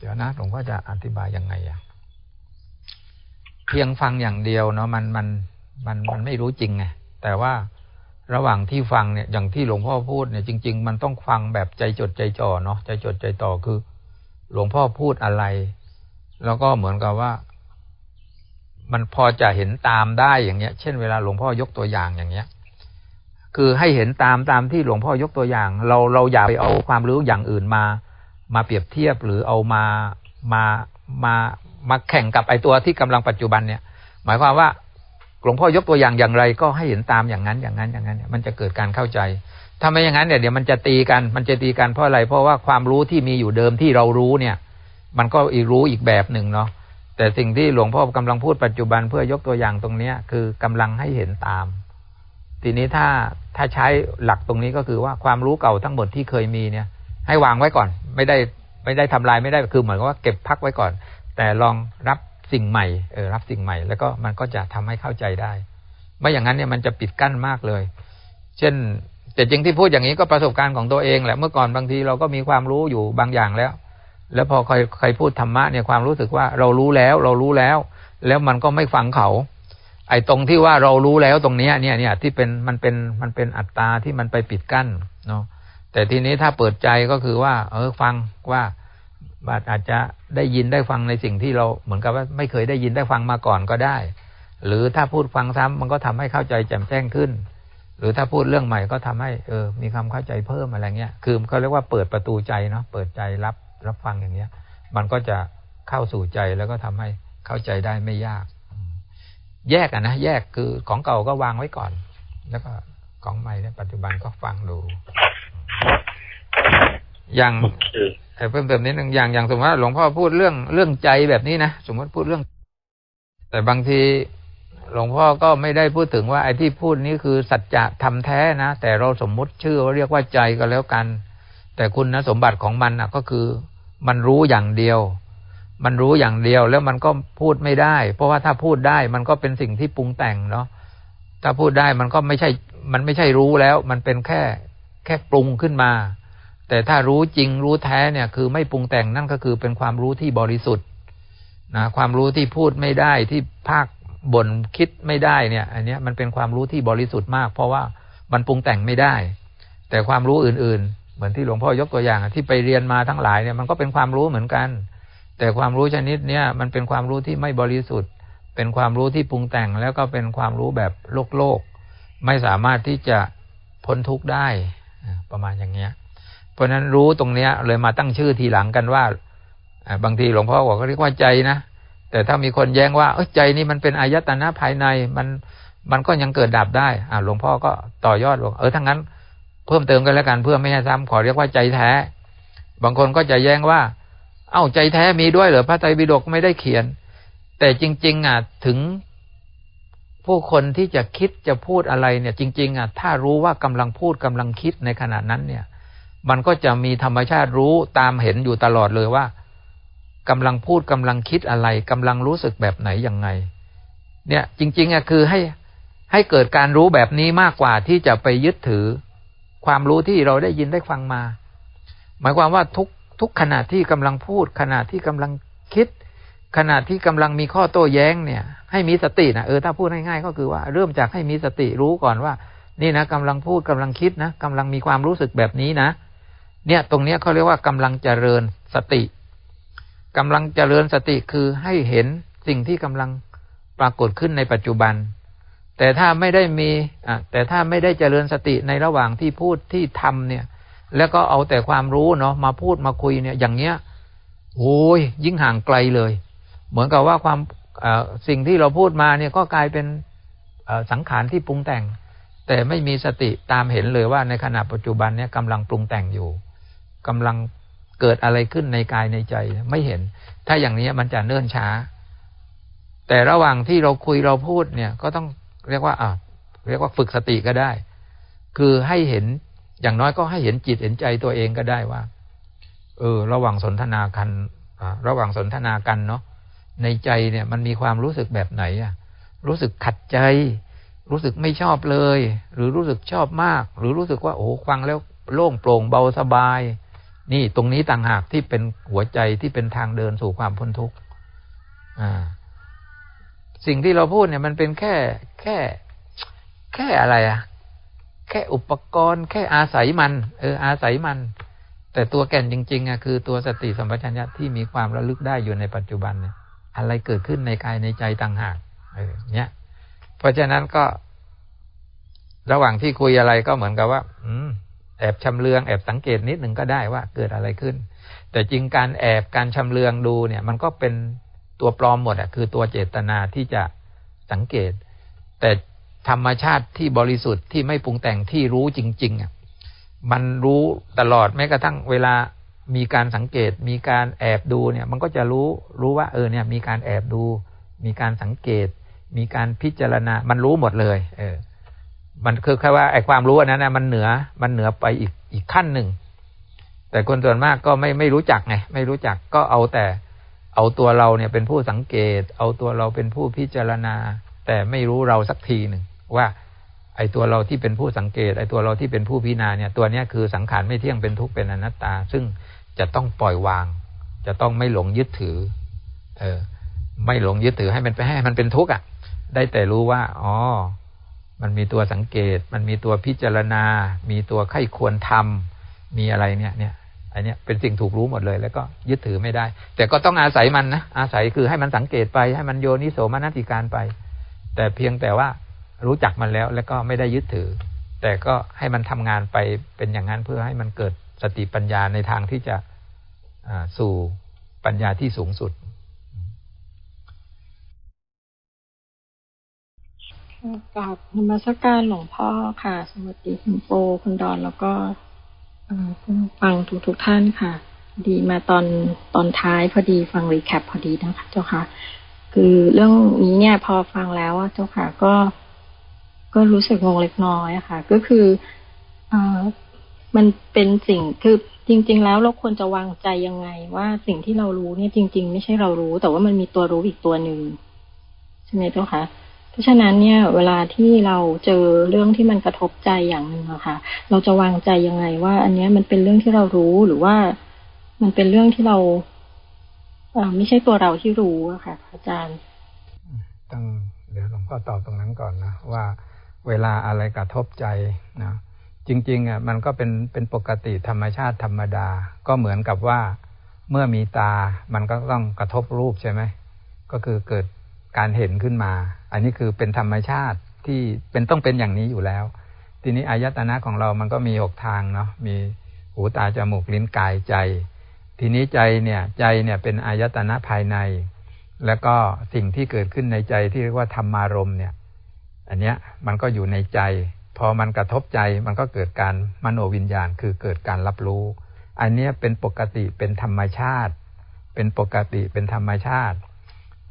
เดี๋ยวนะหลวงพ่อจะอธิบายยังไงอะเพียงฟังอย่างเดียวเนาะมันมันมันมันไม่รู้จริงไงแต่ว่าระหว่างที่ฟังเนี่ยอย่างที่หลวงพ่อพูดเนี่ยจริง ๆ มันต้องฟังแบบใจจดใจจ่อเนาะใจจดใจต่อคือ หลวงพ่อพูดอะไร แล้วก็เหมือนกับว่า มันพอจะเห็นตามได้อย่างเงี้ย เช่นเวลาหลวงพ่อยกตัวอย่างอย่างเงี้ย คือให้เห็นตามตามที่หลวงพ่อยกตัวอย่าง เราเราอย่าไปเอาความรู้อย่างอื่นมา มาเปรียบเทียบหรือเอามามามามาแข่งกับไอตัวที่กำลังปัจจุบันเนี่ย หมายความว่าหลวงพ่อยกตัวอย่างอย่างไร ก็ให้เห็นตามอย่างนั้นอย่างนั้นอย่างนั้น มันจะเกิดการเข้าใจถ้าไม่อย่างนั้นเนี่ยเดี๋ยวมันจะตีกันมันจะตีกันเพราะอะไร เพราะว่าความรู้ที่มีอยู่เดิมที่เรารู้เนี่ย มันก็อีกรู้อีกแบบหนึ่งเนาะแต่สิ่งที่หลวงพ่อกำลังพูดปัจจุบันเพื่อยกตัวอย่างตรงเนี้ยคือกำลังให้เห็นตาม ทีนี้ถ้าถ้าใช้หลักตรงนี้ก็คือว่าความรู้เก่าทั้งหมดที่เคยมีเนี่ย ให้วางไว้ก่อน ไม่ได้ไม่ได้ทำลายไม่ได้คือเหมือนกับว่าเก็บพักไว้ก่อน แต่ลองรับสิ่งใหม่เออรับสิ่งใหม่ แล้วก็มันก็จะทำให้เข้าใจได้ ไม่อย่างนั้นเนี่ยมันจะปิดกั้นมากเลย เช่นแต่จริงที่พูดอย่างนี้ก็ประสบการณ์ของตัวเองแหละเมื่อก่อนบางทีเราก็มีความรู้อยู่บางอย่างแล้ว แล้วพอใครใครพูดธรรมะเนี่ยความรู้สึกว่าเรารู้แล้วเรารู้แล้ว แล้วมันก็ไม่ฟังเขา ไอ้ตรงที่ว่าเรารู้แล้วตรงนี้เนี่ยเนี่ยที่เป็นมันเป็นมันเป็นอัตตาที่มันไปปิดกั้นเนาะ แต่ทีนี้ถ้าเปิดใจก็คือว่า เออฟังว่าบาดอาจจะได้ยินได้ฟังในสิ่งที่เราเหมือนกับว่าไม่เคยได้ยินได้ฟังมาก่อนก็ได้ หรือถ้าพูดฟังซ้ำมันก็ทำให้เข้าใจแจ่มแจ้งขึ้น หรือถ้าพูดเรื่องใหม่ก็ทำให้เออ มีความเข้าใจเพิ่มอะไรเงี้ยคือเขาเรียกว่าเปิดประตูใจเนาะเปิดใจรับรับฟังอย่างเงี้ย มันก็จะเข้าสู่ใจแล้วก็ทำให้เข้าใจได้ไม่ยาก แยกอะนะแยกคือของเก่าก็วางไว้ก่อน แล้วก็ของใหม่ในปัจจุบันก็ฟังดู อย่างแต่เพิ่มเติมนิดหนึ่งอย่างอย่างสมมติว่าหลวงพ่อพูดเรื่องเรื่องใจแบบนี้นะสมมติพูดเรื่อง แต่บางทีหลวงพ่อก็ไม่ได้พูดถึงว่าไอ้ที่พูดนี้คือสัจจะทำแท้นะ แต่เราสมมุติชื่อว่าเรียกว่าใจก็แล้วกัน แต่คุณนะสมบัติของมันอะก็คือ มันรู้อย่างเดียว มันรู้อย่างเดียวแล้วมันก็พูดไม่ได้ เพราะว่าถ้าพูดได้มันก็เป็นสิ่งที่ปรุงแต่งเนาะถ้าพูดได้มันก็ไม่ใช่ มันไม่ใช่รู้แล้ว มันเป็นแค่แค่ปรุงขึ้นมา แต่ถ้ารู้จริงรู้แท้เนี่ยคือไม่ปรุงแต่งนั่นก็คือเป็นความรู้ที่บริสุทธิ์นะความรู้ที่พูดไม่ได้ที่ภาคบ่นคิดไม่ได้เนี่ย อันนี้มันเป็นความรู้ที่บริสุทธิ์มาก เพราะว่ามันปรุงแต่งไม่ได้ แต่ความรู้อื่น ๆ เหมือนที่หลวงพ่อยกตัวอย่างที่ไปเรียนมาทั้งหลายเนี่ยมันก็เป็นความรู้เหมือนกัน แต่ความรู้ชนิดเนี้ยมันเป็นความรู้ที่ไม่บริสุทธิ์ เป็นความรู้ที่ปรุงแต่งแล้วก็เป็นความรู้แบบโลกโลกไม่สามารถที่จะพ้นทุกข์ได้ประมาณอย่างเงี้ย ราะนั้นรู้ตรงเนี้ย เลยมาตั้งชื่อทีหลังกันว่าบางทีหลวงพ่อบอกเขาเรียกว่าใจนะแต่ถ้ามีคนแย้งว่าเออใจนี่มันเป็นอายตนะภายในมันมันก็ยังเกิดดับได้ อ่าหลวงพ่อก็ต่อยอดบอกเออทั้งนั้น เพิ่มเติมกันแล้วกันเพื่อไม่ให้ซ้ำขอเรียกว่าใจแท้ บางคนก็จะแย้งว่า เอ้าใจแท้มีด้วยเหรอพระไตรปิฎกไม่ได้เขียน แต่จริง ๆ อะถึงผู้คนที่จะคิดจะพูดอะไรเนี่ย จริง ๆ อะ ถ้ารู้ว่ากำลังพูดกำลังคิดในขณะนั้นเนี่ย มันก็จะมีธรรมชาติรู้ตามเห็นอยู่ตลอดเลยว่ากำลังพูดกำลังคิดอะไรกำลังรู้สึกแบบไหนยังไง เนี่ยจริงๆอะคือให้ให้เกิดการรู้แบบนี้มากกว่าที่จะไปยึดถือ ความรู้ที่เราได้ยินได้ฟังมา หมายความว่าทุกทุกขณะที่กำลังพูด ขณะที่กำลังคิด ขณะที่กำลังมีข้อโต้แย้งเนี่ย ให้มีสตินะเออถ้าพูดง่ายๆก็คือว่าเริ่มจากให้มีสติรู้ก่อนว่า นี่นะกำลังพูดกำลังคิดนะกำลังมีความรู้สึกแบบนี้นะ เนี่ยตรงเนี้ยเขาเรียกว่ากำลังเจริญสติกำลังเจริญสติคือให้เห็นสิ่งที่กำลังปรากฏขึ้นในปัจจุบัน แต่ถ้าไม่ได้มีอะแต่ถ้าไม่ได้เจริญสติในระหว่างที่พูดที่ทำเนี่ย แล้วก็เอาแต่ความรู้เนาะมาพูดมาคุยเนี่ย อย่างเงี้ยโอ้ยยิ่งห่างไกลเลย เหมือนกับว่าความสิ่งที่เราพูดมาเนี่ยก็กลายเป็นสังขารที่ปรุงแต่ง แต่ไม่มีสติตามเห็นเลยว่าในขณะปัจจุบันเนี่ยกำลังปรุงแต่งอยู่ กำลังเกิดอะไรขึ้นในกายในใจไม่เห็น ถ้าอย่างนี้มันจะเนิ่นช้า แต่ระหว่างที่เราคุยเราพูดเนี่ย ก็ต้องเรียกว่าอ่าเรียกว่าฝึกสติก็ได้ คือให้เห็นอย่างน้อยก็ให้เห็นจิตเห็นใจตัวเองก็ได้ว่าเออ ระหว่างสนทนากันระหว่างสนทนากันเนาะในใจเนี่ย มันมีความรู้สึกแบบไหนอะรู้สึกขัดใจ รู้สึกไม่ชอบเลย หรือรู้สึกชอบมาก หรือรู้สึกว่าโอ้ฟังแล้วโล่งโปร่งเบาสบาย นี่ตรงนี้ต่างหากที่เป็นหัวใจที่เป็นทางเดินสู่ความพ้นทุกข์สิ่งที่เราพูดเนี่ยมันเป็นแค่แค่ แค่อะไรอะแค่อุปกรณ์ แค่อาศัยมัน เออ อาศัยมัน แต่ตัวแก่นจริง ๆอะคือตัวสติสัมปชัญญะที่มีความระลึกได้อยู่ในปัจจุบันเนี่ย อะไรเกิดขึ้นในกายในใจต่างหากเออเนี้ยเพราะฉะนั้นก็ ระหว่างที่คุยอะไรก็เหมือนกับว่า อืม แอบชำเลืองแอบสังเกตนิดหนึ่งก็ได้ว่าเกิดอะไรขึ้น แต่จริงการแอบการชำเลืองดูเนี่ยมันก็เป็นตัวปลอมหมดอะคือตัวเจตนาที่จะสังเกต แต่ธรรมชาติที่บริสุทธิ์ที่ไม่ปรุงแต่งที่รู้จริงๆอะมันรู้ตลอดแม้กระทั่งเวลามีการสังเกต มีการแอบดูเนี่ย มันก็จะรู้รู้ว่าเออเนี่ย มีการแอบดู มีการสังเกต มีการพิจารณา มันรู้หมดเลย เออ มันคือแค่ว่าไอ้ความรู้อันั้นนะมันเหนือมันเหนือไปอีกอีกขั้นหนึ่ง แต่คนส่วนมากก็ไม่ไม่รู้จักไงไม่รู้จักก็เอาแต่เอาตัวเราเนี่ยเป็นผู้สังเกต เอาตัวเราเป็นผู้พิจารณา แต่ไม่รู้เราสักทีหนึ่งว่า ไอ้ตัวเราที่เป็นผู้สังเกต ไอ้ตัวเราที่เป็นผู้พิจารณาเนี่ย ตัวเนี้ยคือสังขารไม่เที่ยงเป็นทุกข์เป็นอนัตตา ซึ่งจะต้องปล่อยวาง จะต้องไม่หลงยึดถือ เออ ไม่หลงยึดถือให้มันไปให้มันเป็นทุกข์อะ ได้แต่รู้ว่า อ๋อ มันมีตัวสังเกต มันมีตัวพิจารณา มีตัวไข้ควรทำมีอะไรเนี่ยเนี่ยอันนี้เป็นสิ่งถูกรู้หมดเลย แล้วก็ยึดถือไม่ได้ แต่ก็ต้องอาศัยมันนะอาศัยคือให้มันสังเกตไป ให้มันโยนิโสมนติการไป แต่เพียงแต่ว่ารู้จักมันแล้วแล้วก็ไม่ได้ยึดถือ แต่ก็ให้มันทำงานไปเป็นอย่างนั้นเพื่อให้มันเกิดสติปัญญาในทางที่จะสู่ปัญญาที่สูงสุด กราบนมัสการหลวงพ่อค่ะ สวัสดีคุณโปคุณดอนแล้วก็ผู้ฟังทุกทุกท่านค่ะ ดีมาตอนตอนท้ายพอดีฟังรีแคปพอดีนะคะเจ้าค่ะ คือเรื่องนี้เนี่ยพอฟังแล้วเจ้าค่ะก็ ก็รู้สึกงงเล็กน้อยค่ะ ก็คืออมันเป็นสิ่งคือจริง ๆ แล้วเราควรจะวางใจยังไง ว่าสิ่งที่เรารู้เนี่ยจริง ๆ ไม่ใช่เรารู้ แต่ว่ามันมีตัวรู้อีกตัวหนึ่งใช่ไหมเจ้าค่ะ เพราะฉะนั้นเนี่ย เวลาที่เราเจอเรื่องที่มันกระทบใจอย่างหนึ่งอะค่ะ เราจะวางใจยังไงว่า อันนี้มันเป็นเรื่องที่เรารู้หรือว่ามันเป็นเรื่องที่เราอไม่ใช่ตัวเราที่รู้อะค่ะ อาจารย์ต้องเดี๋ยวหลวงพ่อตอบตรงนั้นก่อนนะว่าเวลาอะไรกระทบใจนะจริงๆอะมันก็เป็นเป็นปกติธรรมชาติธรรมดา ก็เหมือนกับว่าเมื่อมีตา มันก็ต้องกระทบรูปใช่ไหมก็คือเกิด การเห็นขึ้นมา อันนี้คือเป็นธรรมชาติที่เป็นต้องเป็นอย่างนี้อยู่แล้ว ทีนี้อายตนะของเรามันก็มีหกทางเนาะมีหูตาจมูกลิ้นกายใจ ทีนี้ใจเนี่ยใจเนี่ยเป็นอายตนะภายใน แล้วก็สิ่งที่เกิดขึ้นในใจที่เรียกว่าธรรมารมเนี่ย อันเนี้ยมันก็อยู่ในใจ พอมันกระทบใจมันก็เกิดการมโนวิญญาณ คือเกิดการรับรู้ อันเนี้ยเป็นปกติเป็นธรรมชาติ เป็นปกติเป็นธรรมชาติ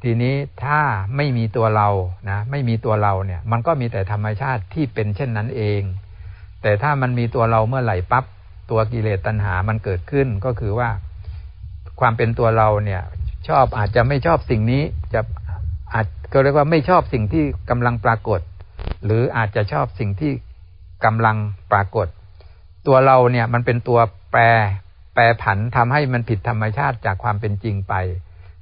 ทีนี้ถ้าไม่มีตัวเรานะไม่มีตัวเราเนี่ย มันก็มีแต่ธรรมชาติที่เป็นเช่นนั้นเอง แต่ถ้ามันมีตัวเราเมื่อไหร่ปั๊บตัวกิเลสตัณหามันเกิดขึ้นก็คือว่า ความเป็นตัวเราเนี่ย ชอบอาจจะไม่ชอบสิ่งนี้จะอาจก็เรียกว่าไม่ชอบสิ่งที่กำลังปรากฏ หรืออาจจะชอบสิ่งที่กำลังปรากฏ ตัวเราเนี่ยมันเป็นตัวแปรแปรผันทำให้มันผิดธรรมชาติจากความเป็นจริงไป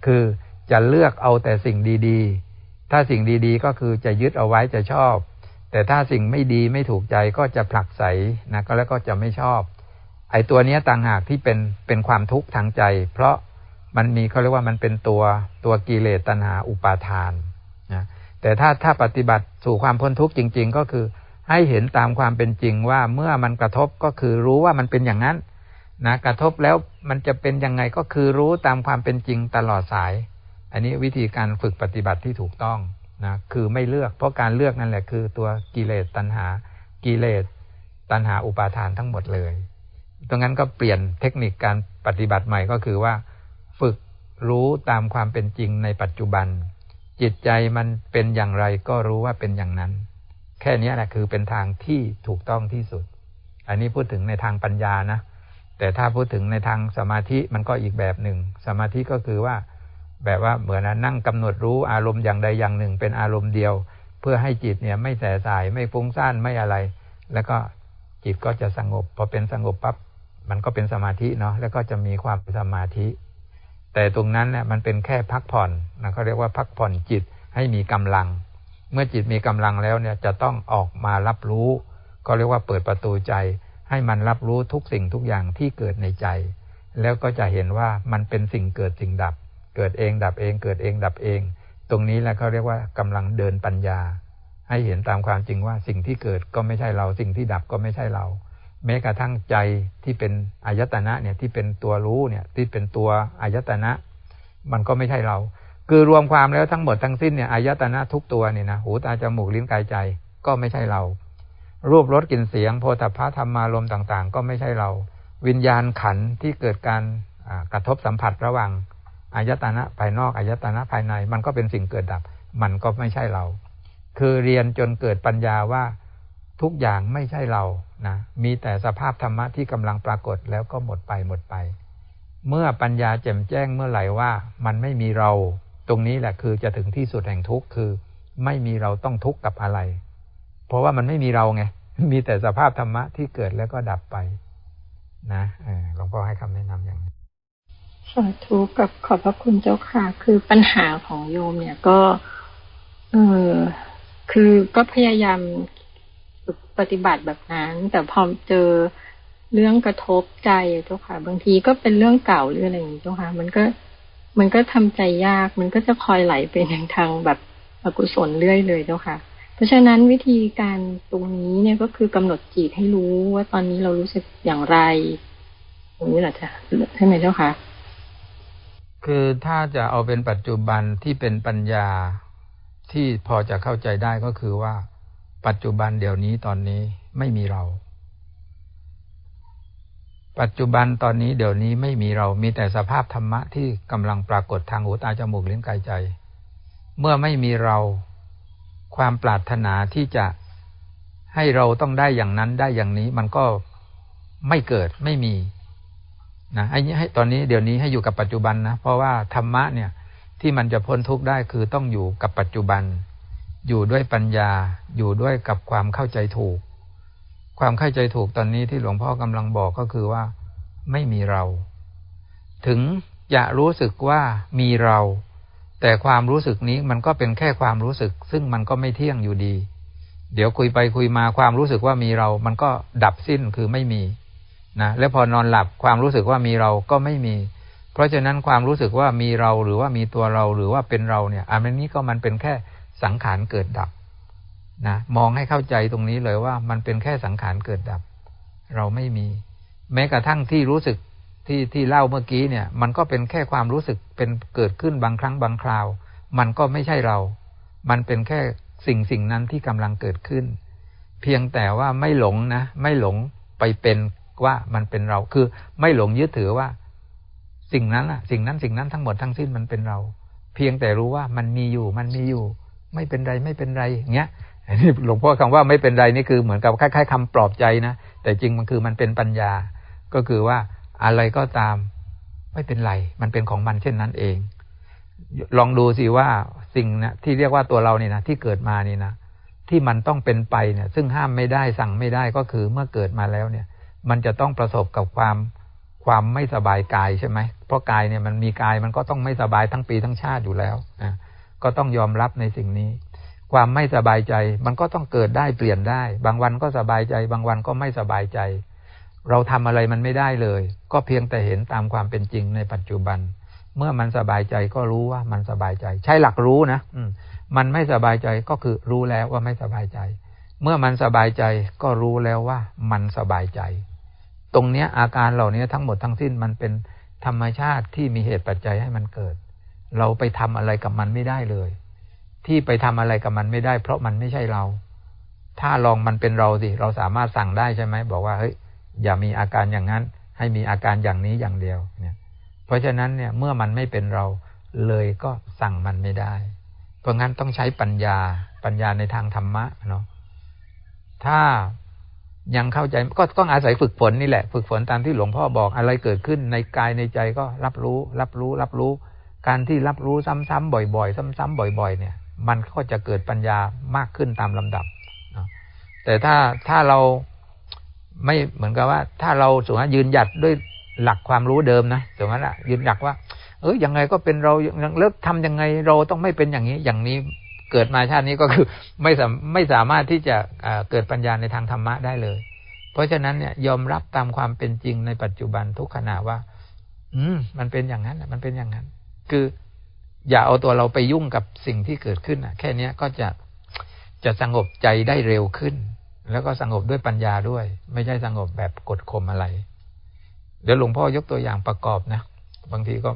คือ จะเลือกเอาแต่สิ่งดีๆ ถ้าสิ่งดีๆก็คือจะยึดเอาไว้จะชอบ แต่ถ้าสิ่งไม่ดีไม่ถูกใจก็จะผลักใสนะก็แล้วก็จะไม่ชอบ ไอ้ตัวนี้ต่างหากที่เป็นเป็นความทุกข์ทางใจ เพราะมันมีเขาเรียกว่ามันเป็นตัวตัวกิเลสตัณหาอุปาทานนะแต่ถ้าถ้าปฏิบัติสู่ความพ้นทุกข์จริง ๆ ก็คือให้เห็นตามความเป็นจริงว่าเมื่อมันกระทบก็คือรู้ว่ามันเป็นอย่างนั้นนะกระทบแล้วมันจะเป็นยังไงก็คือรู้ตามความเป็นจริงตลอดสาย อันนี้วิธีการฝึกปฏิบัติที่ถูกต้องนะคือไม่เลือกเพราะการเลือกนั่นแหละคือตัวกิเลสตัณหากิเลสตัณหาอุปาทานทั้งหมดเลยตรงนั้นก็เปลี่ยนเทคนิคการปฏิบัติใหม่ก็คือว่า ฝึกรู้ตามความเป็นจริงในปัจจุบัน จิตใจมันเป็นอย่างไรก็รู้ว่าเป็นอย่างนั้น แค่นี้แหละคือเป็นทางที่ถูกต้องที่สุด อันนี้พูดถึงในทางปัญญานะ แต่ถ้าพูดถึงในทางสมาธิมันก็อีกแบบหนึ่ง สมาธิก็คือว่า แบบว่าเหมือนนั่งกำหนดรู้อารมณ์อย่างใดอย่างหนึ่ง เป็นอารมณ์เดียว เพื่อให้จิตเนี่ยไม่แสสายไม่ฟุ้งซ่านไม่อะไร แล้วก็จิตก็จะสงบพอเป็นสงบปั๊บมันก็เป็นสมาธิเนาะแล้วก็จะมีความสมาธิ แต่ตรงนั้นเนี่ยมันเป็นแค่พักผ่อนนะเขาเรียกว่าพักผ่อนจิตให้มีกำลัง เมื่อจิตมีกำลังแล้วเนี่ยจะต้องออกมารับรู้ ก็เรียกว่าเปิดประตูใจ ให้มันรับรู้ทุกสิ่งทุกอย่างที่เกิดในใจ แล้วก็จะเห็นว่ามันเป็นสิ่งเกิดสิ่งดับ เกิดเองดับเอง เกิดเองดับเอง ตรงนี้แหละเขาเรียกว่ากำลังเดินปัญญา ให้เห็นตามความจริงว่าสิ่งที่เกิดก็ไม่ใช่เรา สิ่งที่ดับก็ไม่ใช่เรา แม้กระทั่งใจที่เป็นอายตนะเนี่ยที่เป็นตัวรู้เนี่ยที่เป็นตัวอายตนะ มันก็ไม่ใช่เรา คือรวมความแล้วทั้งหมดทั้งสิ้นเนี่ยอายตนะทุกตัวเนี่ยนะหูตาจมูกลิ้นกายใจก็ไม่ใช่เรา รูปรสกลิ่นเสียงโพธพะธรรมารมต่างๆ ก็ไม่ใช่เรา วิญญาณขันที่เกิดการกระทบสัมผัสระหว่าง อายตนะภายนอกอายตนะภายใน มันก็เป็นสิ่งเกิดดับ มันก็ไม่ใช่เรา คือเรียนจนเกิดปัญญาว่าทุกอย่างไม่ใช่เรานะมีแต่สภาพธรรมะที่กำลังปรากฏแล้วก็หมดไปหมดไป เมื่อปัญญาแจ่มแจ้งเมื่อไหร่ว่ามันไม่มีเรา ตรงนี้แหละคือจะถึงที่สุดแห่งทุกข์คือ ไม่มีเราต้องทุกข์กับอะไร เพราะว่ามันไม่มีเราไงมีแต่สภาพธรรมะที่เกิดแล้วก็ดับไป นะหลวงพ่อให้คำแนะนำอย่างนี้ สาธุกับขอบพระคุณเจ้าค่ะ คือปัญหาของโยมเนี่ยก็ เออคือก็พยายามปฏิบัติแบบนั้น แต่พอเจอเรื่องกระทบใจเจ้าค่ะ บางทีก็เป็นเรื่องเก่าหรืออะไรอย่างนี้เจ้าค่ะ มันก็ มันก็ทำใจยาก มันก็จะคอยไหลไปในทางแบบอกุศลเรื่อยเลยเจ้าค่ะ เพราะฉะนั้นวิธีการตรงนี้เนี่ยก็คือกำหนดจิตให้รู้ว่าตอนนี้เรารู้สึกอย่างไรตรงนี้แหละจ้ะใช่ไหมเจ้าค่ะ คือถ้าจะเอาเป็นปัจจุบันที่เป็นปัญญาที่พอจะเข้าใจได้ก็คือว่า ปัจจุบันเดี๋ยวนี้ตอนนี้ไม่มีเรา ปัจจุบันตอนนี้เดี๋ยวนี้ไม่มีเรามีแต่สภาพธรรมะที่กำลังปรากฏทางหูตาจมูกลิ้นกายใจ เมื่อไม่มีเราความปรารถนาที่จะให้เราต้องได้อย่างนั้นได้อย่างนี้ มันก็ไม่เกิดไม่มี นะให้ให้ตอนนี้เดี๋ยวนี้ให้อยู่กับปัจจุบันนะเพราะว่าธรรมะเนี่ยที่มันจะพ้นทุกข์ได้คือต้องอยู่กับปัจจุบัน อยู่ด้วยปัญญาอยู่ด้วยกับความเข้าใจถูก ความเข้าใจถูกตอนนี้ที่หลวงพ่อกำลังบอกก็คือว่า ไม่มีเรา ถึงจะรู้สึกว่ามีเรา แต่ความรู้สึกนี้มันก็เป็นแค่ความรู้สึก ซึ่งมันก็ไม่เที่ยงอยู่ดี เดี๋ยวคุยไปคุยมาความรู้สึกว่ามีเรา มันก็ดับสิ้นคือไม่มี นะแล้วพอนอนหลับความรู้สึกว่ามีเราก็ไม่มี เพราะฉะนั้นความรู้สึกว่ามีเราหรือว่ามีตัวเราหรือว่าเป็นเราเนี่ยอันนี้ก็มันเป็นแค่สังขารเกิดดับนะมองให้เข้าใจตรงนี้เลยว่ามันเป็นแค่สังขารเกิดดับ เราไม่มี แม้กระทั่งที่รู้สึกที่ที่เล่าเมื่อกี้เนี่ย มันก็เป็นแค่ความรู้สึกเป็นเกิดขึ้นบางครั้งบางคราว มันก็ไม่ใช่เรา มันเป็นแค่สิ่งสิ่งนั้นที่กำลังเกิดขึ้น เพียงแต่ว่าไม่หลงนะ ไม่หลงไปเป็น ว่ามันเป็นเราคือไม่หลงยึดถือว่า สิ่งนั้นอะสิ่งนั้นสิ่งนั้นทั้งหมดทั้งสิ้นมันเป็นเรา เพียงแต่รู้ว่ามันมีอยู่มันมีอยู่ ไม่เป็นไรไม่เป็นไรอย่างเงี้ยนี่หลวงพ่อคำว่าไม่เป็นไรนี่คือเหมือนกับคล้ายๆคำปลอบใจนะแต่จริงมันคือมันเป็นปัญญา ก็คือว่าอะไรก็ตาม ไม่เป็นไร มันเป็นของมันเช่นนั้นเอง ลองดูสิว่าสิ่งนะที่เรียกว่าตัวเราเนี่ยนะที่เกิดมานี่นะที่มันต้องเป็นไปเนี่ย ซึ่งห้ามไม่ได้สั่งไม่ได้ก็คือเมื่อเกิดมาแล้วเนี่ย มันจะต้องประสบกับความความไม่สบายกายใช่ไหม เพราะกายเนี่ยมันมีกายมันก็ต้องไม่สบายทั้งปีทั้งชาติอยู่แล้วนะก็ต้องยอมรับในสิ่งนี้ ความไม่สบายใจมันก็ต้องเกิดได้เปลี่ยนได้ บางวันก็สบายใจ บางวันก็ไม่สบายใจ เราทำอะไรมันไม่ได้เลย ก็เพียงแต่เห็นตามความเป็นจริงในปัจจุบัน เมื่อมันสบายใจก็รู้ว่ามันสบายใจ ใช้หลักรู้นะอืมันไม่สบายใจก็คือรู้แล้วว่าไม่สบายใจ เมื่อมันสบายใจก็รู้แล้วว่ามันสบายใจ ตรงเนี้ยอาการเหล่านี้ทั้งหมดทั้งสิ้นมันเป็นธรรมชาติที่มีเหตุปัจจัยให้มันเกิด เราไปทำอะไรกับมันไม่ได้เลย ที่ไปทำอะไรกับมันไม่ได้ เพราะมันไม่ใช่เรา ถ้าลองมันเป็นเราสิเราสามารถสั่งได้ใช่ไหมบอกว่าเฮ้ยอย่ามีอาการอย่างนั้น ให้มีอาการอย่างนี้อย่างเดียวเนี่ย เพราะฉะนั้นเนี่ยเมื่อมันไม่เป็นเราเลยก็สั่งมันไม่ได้ เพราะงั้นต้องใช้ปัญญาปัญญาในทางธรรมะเนาะ ถ้ายังเข้าใจก็ต้องอาศัยฝึกฝนนี่แหละ ฝึกฝนตามที่หลวงพ่อบอกอะไรเกิดขึ้นในกายในใจก็รับรู้ รับรู้ รับรู้ การที่รับรู้ซ้ำๆบ่อยๆ ซ้ำๆบ่อย ๆ เนี่ย มันก็จะเกิดปัญญามากขึ้นตามลำดับแต่ถ้าถ้าเราไม่เหมือนกับว่า ถ้าเราสมมติยืนหยัดด้วยหลักความรู้เดิมนะสมมติว่ายืนหยัดว่า เออยังไงก็เป็นเราเลิกทำยังไงเราต้องไม่เป็นอย่างนี้ อย่างนี้ เกิดมาชาตินี้ก็คือไม่สาไม่สามารถที่จะเกิดปัญญาในทางธรรมะได้เลย เพราะฉะนั้นเนี่ยยอมรับตามความเป็นจริงในปัจจุบันทุกขณะว่า อืม มันเป็นอย่างนั้นมันเป็นอย่างนั้น คือ อย่าเอาตัวเราไปยุ่งกับสิ่งที่เกิดขึ้นอะแค่เนี้ยก็จะจะสงบใจได้เร็วขึ้น แล้วก็สงบด้วยปัญญาด้วย ไม่ใช่สงบแบบกดข่มอะไร เดี๋ยวหลวงพ่อยกตัวอย่างประกอบนะบางทีก็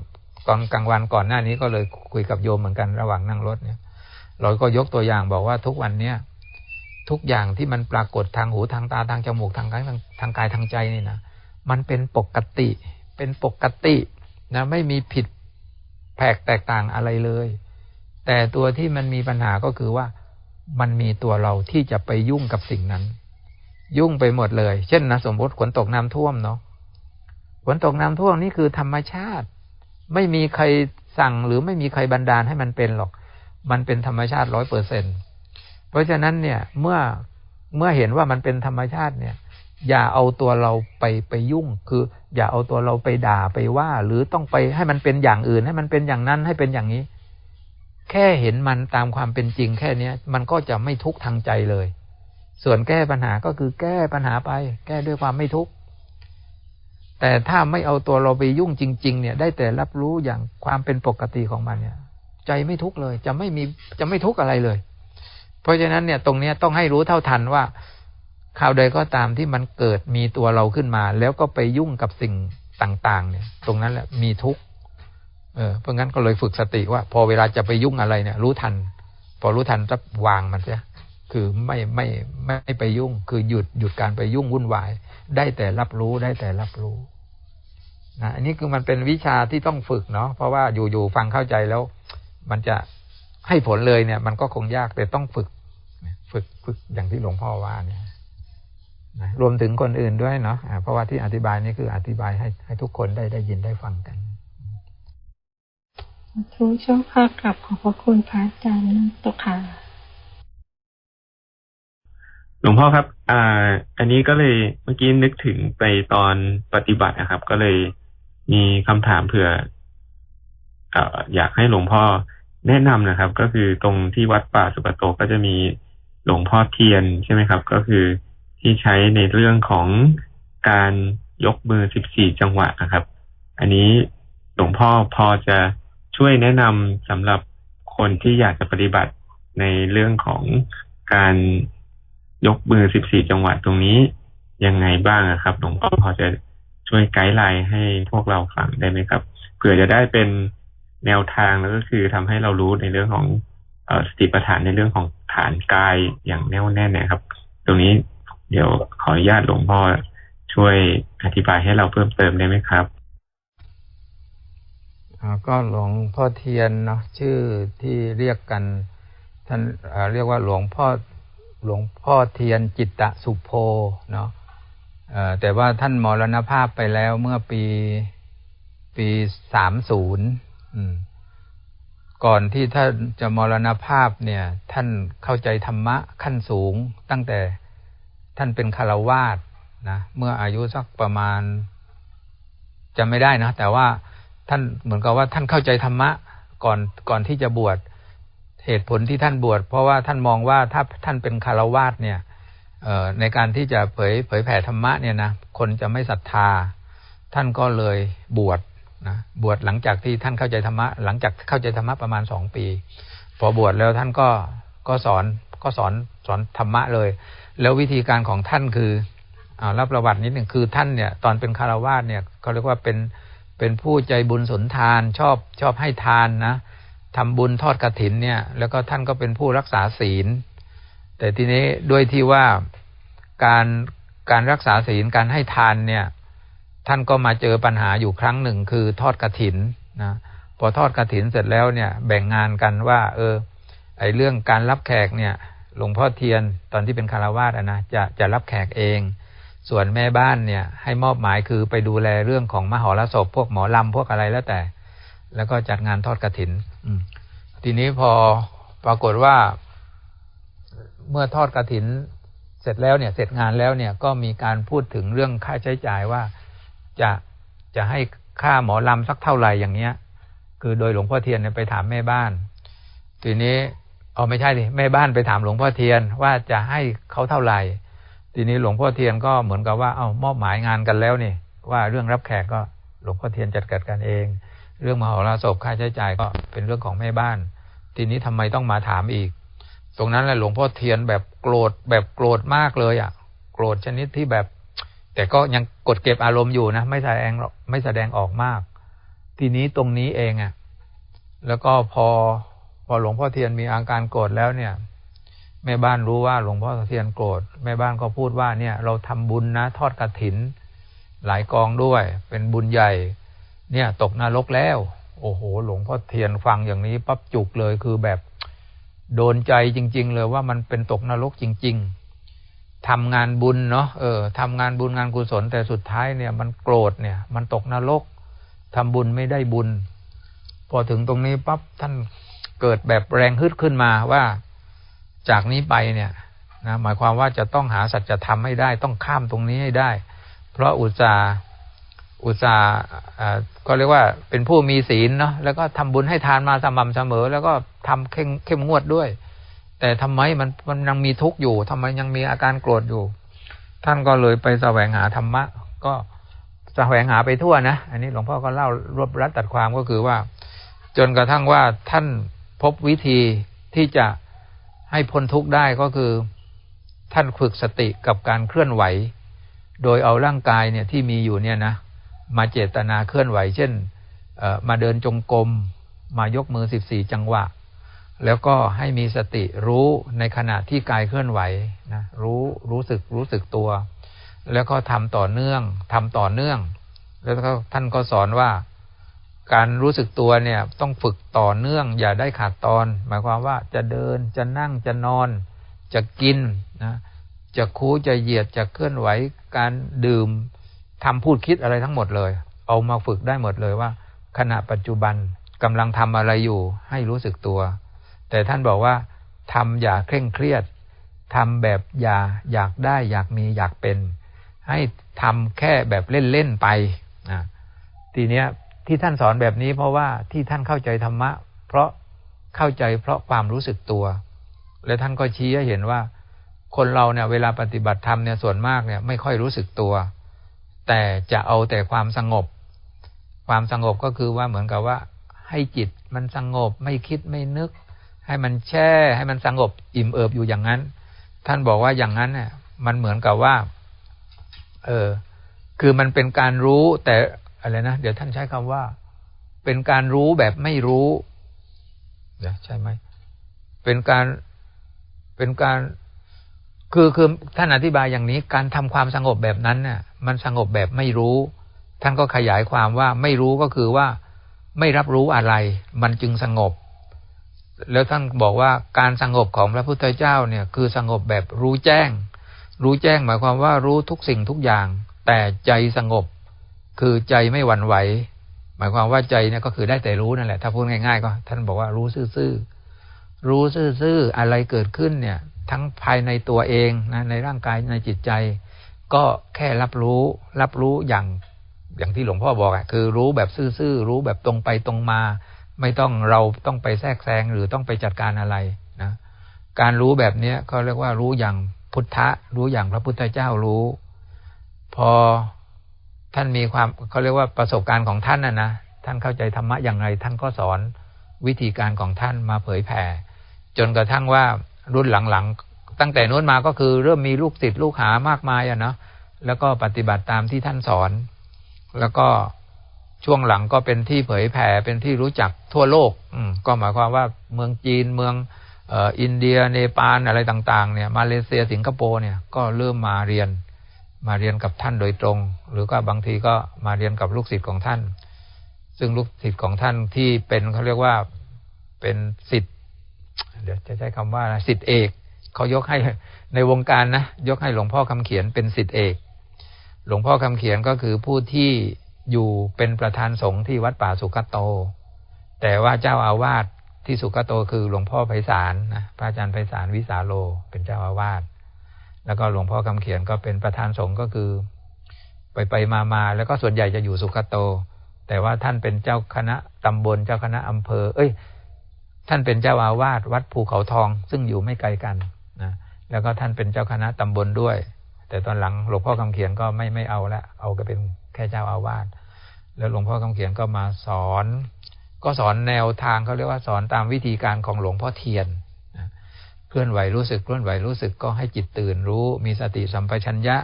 ตอนกลางวันก่อนหน้านี้ก็เลยคุยกับโยมเหมือนกันระหว่างนั่งรถเนี่ย เราก็ยกตัวอย่างบอกว่าทุกวันเนี้ยทุกอย่างที่มันปรากฏทางหูทางตาทางจมูกทางกายทางทางกายทางใจนี่นะมันเป็นปกติเป็นปกตินะไม่มีผิดแผกแตกต่างอะไรเลย แต่ตัวที่มันมีปัญหาก็คือว่ามันมีตัวเราที่จะไปยุ่งกับสิ่งนั้น ยุ่งไปหมดเลย เช่นนะสมมติฝนตกน้ำท่วมเนาะฝนตกน้ำท่วมนี่คือธรรมชาติ ไม่มีใครสั่งหรือไม่มีใครบันดาลให้มันเป็นหรอก มันเป็นธรรมชาติร้อยเปอร์เซ็นเพราะฉะนั้นเนี่ยเมื่อเมื่อเห็นว่ามันเป็นธรรมชาติเนี่ย อย่าเอาตัวเราไปไปยุ่ง คือ อย่าเอาตัวเราไปด่าไปว่า หรือต้องไปให้มันเป็นอย่างอื่น ให้มันเป็นอย่างนั้นให้เป็นอย่างนี้ แค่เห็นมันตามความเป็นจริง แค่เนี้ยมันก็จะไม่ทุกข์ทางใจเลย ส่วนแก้ปัญหาก็คือแก้ปัญหาไป แก้ด้วยความไม่ทุกข์แต่ถ้าไม่เอาตัวเราไปยุ่งจริง ๆ เนี่ย ได้แต่รับรู้อย่างความเป็นปกติของมันเนี่ย ใจไม่ทุกข์เลย จะไม่มีจะไม่ทุกข์อะไรเลย เพราะฉะนั้นเนี่ยตรงเนี้ยต้องให้รู้เท่าทันว่าข่าวใดก็ตามที่มันเกิดมีตัวเราขึ้นมา แล้วก็ไปยุ่งกับสิ่งต่างๆ เนี่ย ตรงนั้นแหละมีทุกข์เออเพราะงั้นก็เลยฝึกสติว่า พอเวลาจะไปยุ่งอะไรเนี่ย รู้ทัน พอรู้ทันจะวางมันเสียคือไม่ไม่ไม่ไปยุ่ง คือหยุดหยุดการไปยุ่งวุ่นวาย ได้แต่รับรู้ได้แต่รับรู้นะอันนี้คือมันเป็นวิชาที่ต้องฝึกเนาะเพราะว่าอยู่ๆฟังเข้าใจแล้ว มันจะให้ผลเลยเนี่ย มันก็คงยากแต่ต้องฝึก ฝึกฝึกอย่างที่หลวงพ่อว่าเนี่ยรวมถึงคนอื่นด้วยเนาะเพราะว่าที่อธิบายนี่คืออธิบายให้ให้ทุกคนได้ได้ยินได้ฟังกันทุกช่วงค่ะกลับขอบพระคุณพระอาจารย์ตุค่ะหลวงพ่อครับ อ่า อันนี้ก็เลยเมื่อกี้นึกถึงไปตอนปฏิบัตินะครับ ก็เลยมีคำถามเผื่อ อยากให้หลวงพ่อแนะนำนะครับ ก็คือตรงที่วัดป่าสุกโตก็จะมีหลวงพ่อเทียนใช่ไหมครับ ก็คือที่ใช้ในเรื่องของการยกมือสิบสี่จังหวะนะครับ อันนี้หลวงพ่อพอจะช่วยแนะนำสำหรับคนที่อยากจะปฏิบัติในเรื่องของการยกมือสิบสี่จังหวะตรงนี้ยังไงบ้างครับหลวงพ่อพอจะช่วยไกด์ไลน์ให้พวกเราฟังได้ไหมครับเผื่อจะได้เป็น แนวทางแล้วก็คือทำให้เรารู้ในเรื่องของสติปัฏฐานในเรื่องของฐานกายอย่างแน่วแน่นะครับ ตรงนี้เดี๋ยวขออนุญาตหลวงพ่อช่วยอธิบายให้เราเพิ่มเติมได้ไหมครับก็หลวงพ่อเทียนเนาะชื่อที่เรียกกัน ท่านเรียกว่าหลวงพ่อหลวงพ่อเทียนจิตตะสุโพเนาะแต่ว่าท่านมรณภาพไปแล้วเมื่อปีปีสามศูนย์ ก่อนที่ท่านจะมรณภาพเนี่ย ท่านเข้าใจธรรมะขั้นสูง ตั้งแต่ท่านเป็นคารวาสนะเมื่ออายุสักประมาณจะไม่ได้นะ แต่ว่าท่านเหมือนกับว่าท่านเข้าใจธรรมะก่อนก่อนที่จะบวชเหตุผลที่ท่านบวชเพราะว่าท่านมองว่าถ้าท่านเป็นคารวาสเนี่ยในการที่จะเผยเผยแผ่ธรรมะเนี่ยนะคนจะไม่ศรัทธา ท่านก็เลยบวช นะบวชหลังจากที่ท่านเข้าใจธรรมะหลังจากเข้าใจธรรมะประมาณสองปี พอบวชแล้วท่านก็ก็สอนก็สอนสอนธรรมะเลย แล้ววิธีการของท่านคืออ่ารับประวัตินิดหนึ่งคือท่านเนี่ย ตอนเป็นคารวาสเนี่ยเขาเรียกว่าเป็นเป็นผู้ใจบุญสนทานชอบชอบให้ทานนะทำบุญทอดกรถินเนี่ย แล้วก็ท่านก็เป็นผู้รักษาศีล แต่ทีนี้ด้วยที่ว่าการการรักษาศีลการให้ทานเนี่ย ท่านก็มาเจอปัญหาอยู่ครั้งหนึ่งคือทอดกระถินนะพอทอดกระถินเสร็จแล้วเนี่ย แบ่งงานกันว่า เออ ไอเรื่องการรับแขกเนี่ยหลวงพ่อเทียนตอนที่เป็นคารวาสนะจะจะรับแขกเอง ส่วนแม่บ้านเนี่ยให้มอบหมายคือไปดูแลเรื่องของมหรสพพวกหมอลำพวกอะไรแล้วแต่ แล้วก็จัดงานทอดกระถินทีนี้พอปรากฏว่า เมื่อทอดกระถินเสร็จแล้วเนี่ยเสร็จงานแล้วเนี่ยก็มีการพูดถึงเรื่องค่าใช้จ่ายว่า จะจะให้ค่าหมอลำสักเท่าไหร่อย่างเงี้ย คือโดยหลวงพ่อเทียนไปถามแม่บ้าน ทีนี้เอาไม่ใช่ดิแม่บ้านไปถามหลวงพ่อเทียนว่าจะให้เขาเท่าไหร่ ทีนี้หลวงพ่อเทียนก็เหมือนกับว่าเอามอบหมายงานกันแล้วนี่ว่าเรื่องรับแขกก็หลวงพ่อเทียนจัดการกันเอง เรื่องมหรสพค่าใช้จ่ายก็เป็นเรื่องของแม่บ้าน ทีนี้ทำไมต้องมาถามอีก ตรงนั้นแหละหลวงพ่อเทียนแบบโกรธแบบโกรธมากเลยอะ โกรธชนิดที่แบบ แต่ก็ยังกดเก็บอารมณ์อยู่นะ ไม่แสดงไม่แสดงออกมาก ทีนี้ตรงนี้เองอะ แล้วก็พอพอหลวงพ่อเทียนมีอาการโกรธแล้วเนี่ย แม่บ้านรู้ว่าหลวงพ่อเทียนโกรธแม่บ้านก็พูดว่าเนี่ย เราทำบุญนะ ทอดกระถิน หลายกองด้วย เป็นบุญใหญ่ เนี่ย ตกนรกแล้ว โอ้โห หลวงพ่อเทียนฟังอย่างนี้ปั๊บจุกเลยคือแบบโดนใจจริง ๆ เลยว่ามันเป็นตกนรกจริง ๆ ทำงานบุญเนาะเออทำงานบุญงานกุศลแต่สุดท้ายเนี่ย มันโกรธเนี่ย มันตกนรกทำบุญไม่ได้บุญ พอถึงตรงนี้ปั๊บท่านเกิดแบบแรงฮึดขึ้นมาว่าจากนี้ไปเนี่ยนะหมายความว่าจะต้องหาสัจธรรมให้ได้ ต้องข้ามตรงนี้ให้ได้ เพราะอุตสาอุตสาก็เรียกว่าเป็นผู้มีศีลเนาะแล้วก็ทำบุญให้ทานมาสม่ำเสมอ แล้วก็ทำเข้มเข้มงวดด้วย แต่ทำไมมันมันยังมีทุกข์อยู่ทำไมยังมีอาการโกรธอยู่ ท่านก็เลยไปแสวงหาธรรมะ ก็แสวงหาไปทั่วนะ อันนี้หลวงพ่อก็เล่ารวบรัดตัดความก็คือว่า จนกระทั่งว่าท่านพบวิธีที่จะให้พ้นทุกข์ได้ก็คือ ท่านฝึกสติกับการเคลื่อนไหว โดยเอาร่างกายเนี่ยที่มีอยู่เนี่ยนะมาเจตนาเคลื่อนไหว เช่นมาเดินจงกรมมายกมือสิบสี่จังหวะ แล้วก็ให้มีสติรู้ในขณะที่กายเคลื่อนไหวนะรู้รู้สึกรู้สึกตัว แล้วก็ทำต่อเนื่องทำต่อเนื่อง แล้วก็ท่านก็สอนว่า การรู้สึกตัวเนี่ยต้องฝึกต่อเนื่อง อย่าได้ขาดตอน หมายความว่าจะเดินจะนั่งจะนอน จะกินนะจะคูจะเหยียดจะเคลื่อนไหว การดื่มทำพูดคิดอะไรทั้งหมดเลย เอามาฝึกได้หมดเลยว่า ขณะปัจจุบันกำลังทำอะไรอยู่ให้รู้สึกตัว แต่ท่านบอกว่าทำอย่าเคร่งเครียดทำแบบอย่าอยากได้อยากมีอยากเป็น ให้ทำแค่แบบเล่นๆไปนะทีเนี้ยที่ท่านสอนแบบนี้เพราะว่าที่ท่านเข้าใจธรรมะ เพราะเข้าใจเพราะความรู้สึกตัว และท่านก็ชี้ให้เห็นว่า คนเราเนี่ยเวลาปฏิบัติธรรมเนี่ยส่วนมากเนี่ยไม่ค่อยรู้สึกตัว แต่จะเอาแต่ความสงบ ความสงบก็คือว่าเหมือนกับว่า ให้จิตมันสงบไม่คิดไม่นึก ให้มันแช่ ให้มันสงบอิ่มเอิบอยู่อย่างนั้น ท่านบอกว่าอย่างนั้นเนี่ยมันเหมือนกับว่า เออ คือมันเป็นการรู้แต่อะไรนะเดี๋ยวท่านใช้คำว่า เป็นการรู้แบบไม่รู้เดี๋ยวใช่ไหมเป็นการเป็นการ คือคือท่านอธิบายอย่างนี้ การทำความสงบแบบนั้นเนี่ยมันสงบแบบไม่รู้ ท่านก็ขยายความว่าไม่รู้ก็คือว่า ไม่รับรู้อะไร มันจึงสงบ แล้วท่านบอกว่าการสงบของพระพุทธเจ้าเนี่ยคือสงบแบบรู้แจ้ง รู้แจ้งหมายความว่ารู้ทุกสิ่งทุกอย่าง แต่ใจสงบ คือใจไม่หวั่นไหว หมายความว่าใจเนี่ยก็คือได้แต่รู้นั่นแหละ ถ้าพูดง่ายๆก็ ท่านบอกว่ารู้ซื่อๆรู้ซื่อๆอะไรเกิดขึ้นเนี่ย ทั้งภายในตัวเองนะในร่างกายในจิตใจ ก็แค่รับรู้ รับรู้อย่างอย่างที่หลวงพ่อบอกอะคือรู้แบบซื่อๆรู้แบบตรงไปตรงมา ไม่ต้องเราต้องไปแทรกแซงหรือต้องไปจัดการอะไรนะการรู้แบบเนี้ยเขาเรียกว่ารู้อย่างพุทธะ รู้อย่างพระพุทธเจ้ารู้ พอท่านมีความเขาเรียกว่าประสบการณ์ของท่านนะนะท่านเข้าใจธรรมะอย่างไร ท่านก็สอนวิธีการของท่านมาเผยแผ่ จนกระทั่งว่ารุ่นหลังๆ ตั้งแต่นู้นมาก็คือเริ่มมีลูกศิษย์ลูกหามากมายอะนะแล้วก็ปฏิบัติตามที่ท่านสอน แล้วก็ ช่วงหลังก็เป็นที่เผยแผ่เป็นที่รู้จักทั่วโลกอืก็หมายความว่าเมืองจีนเมืองอินเดียเนปาลอะไรต่าง ๆ เนี่ย มาเลเซียสิงคโปร์เนี่ยก็เริ่มมาเรียน มาเรียนกับท่านโดยตรง หรือก็บางทีก็มาเรียนกับลูกศิษย์ของท่าน ซึ่งลูกศิษย์ของท่านที่เป็นเขาเรียกว่าเป็นศิษย์เดี๋ยวจะใช้คำว่าสิทธิเอกเขายกให้ในวงการนะยกให้หลวงพ่อคำเขียนเป็นสิทธิเอก หลวงพ่อคำเขียนก็คือผู้ที่ อยู่เป็นประธานสงฆ์ที่วัดป่าสุกโต แต่ว่าเจ้าอาวาสที่สุกโตคือหลวงพ่อไพศาลนะพระอาจารย์ไพศาลวิสาโล เป็นเจ้าอาวาสแล้วก็หลวงพ่อคำเขียนก็เป็นประธานสงฆ์ก็คือ ไปไปมามาแล้วก็ส่วนใหญ่จะอยู่สุขโต แต่ว่าท่านเป็นเจ้าคณะตำบลเจ้าคณะอำเภอ เอ้ย ท่านเป็นเจ้าอาวาสวัดภูเขาทอง ซึ่งอยู่ไม่ไกลกันนะแล้วก็ท่านเป็นเจ้าคณะตำบลด้วย แต่ตอนหลังหลวงพ่อคำเขียนก็ไม่ไม่เอาละเอาก็เป็นแค่เจ้าอาวาสแล้วหลวงพ่อคำเขียนก็มาสอน ก็สอนแนวทางเขาเรียกว่าสอนตามวิธีการของหลวงพ่อเทียนเคลื่อนไหวรู้สึกเคลื่อนไหวรู้สึกก็ให้จิตตื่นรู้มีสติสัมปชัญญะ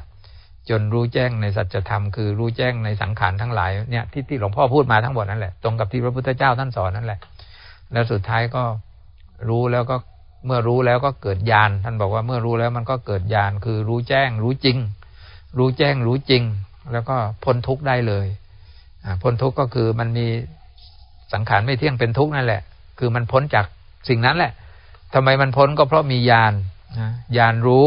จนรู้แจ้งในสัจธรรมคือรู้แจ้งในสังขารทั้งหลายเนี่ยที่ที่หลวงพ่อพูดมาทั้งหมดนั่นแหละตรงกับที่พระพุทธเจ้าท่านสอนนั่นแหละ แล้วสุดท้ายก็รู้แล้วก็ เมื่อรู้แล้วก็เกิดญาณท่านบอกว่าเมื่อรู้แล้วมันก็เกิดญาณคือรู้แจ้งรู้จริง รู้แจ้งรู้จริง แล้วก็พ้นทุกข์ได้เลยพ้นทุกข์ก็คือมันมีสังขารไม่เที่ยงเป็นทุกข์นั่นแหละ คือมันพ้นจากสิ่งนั้นแหละทำไมมันพ้นก็เพราะมีญาณนะญาณรู้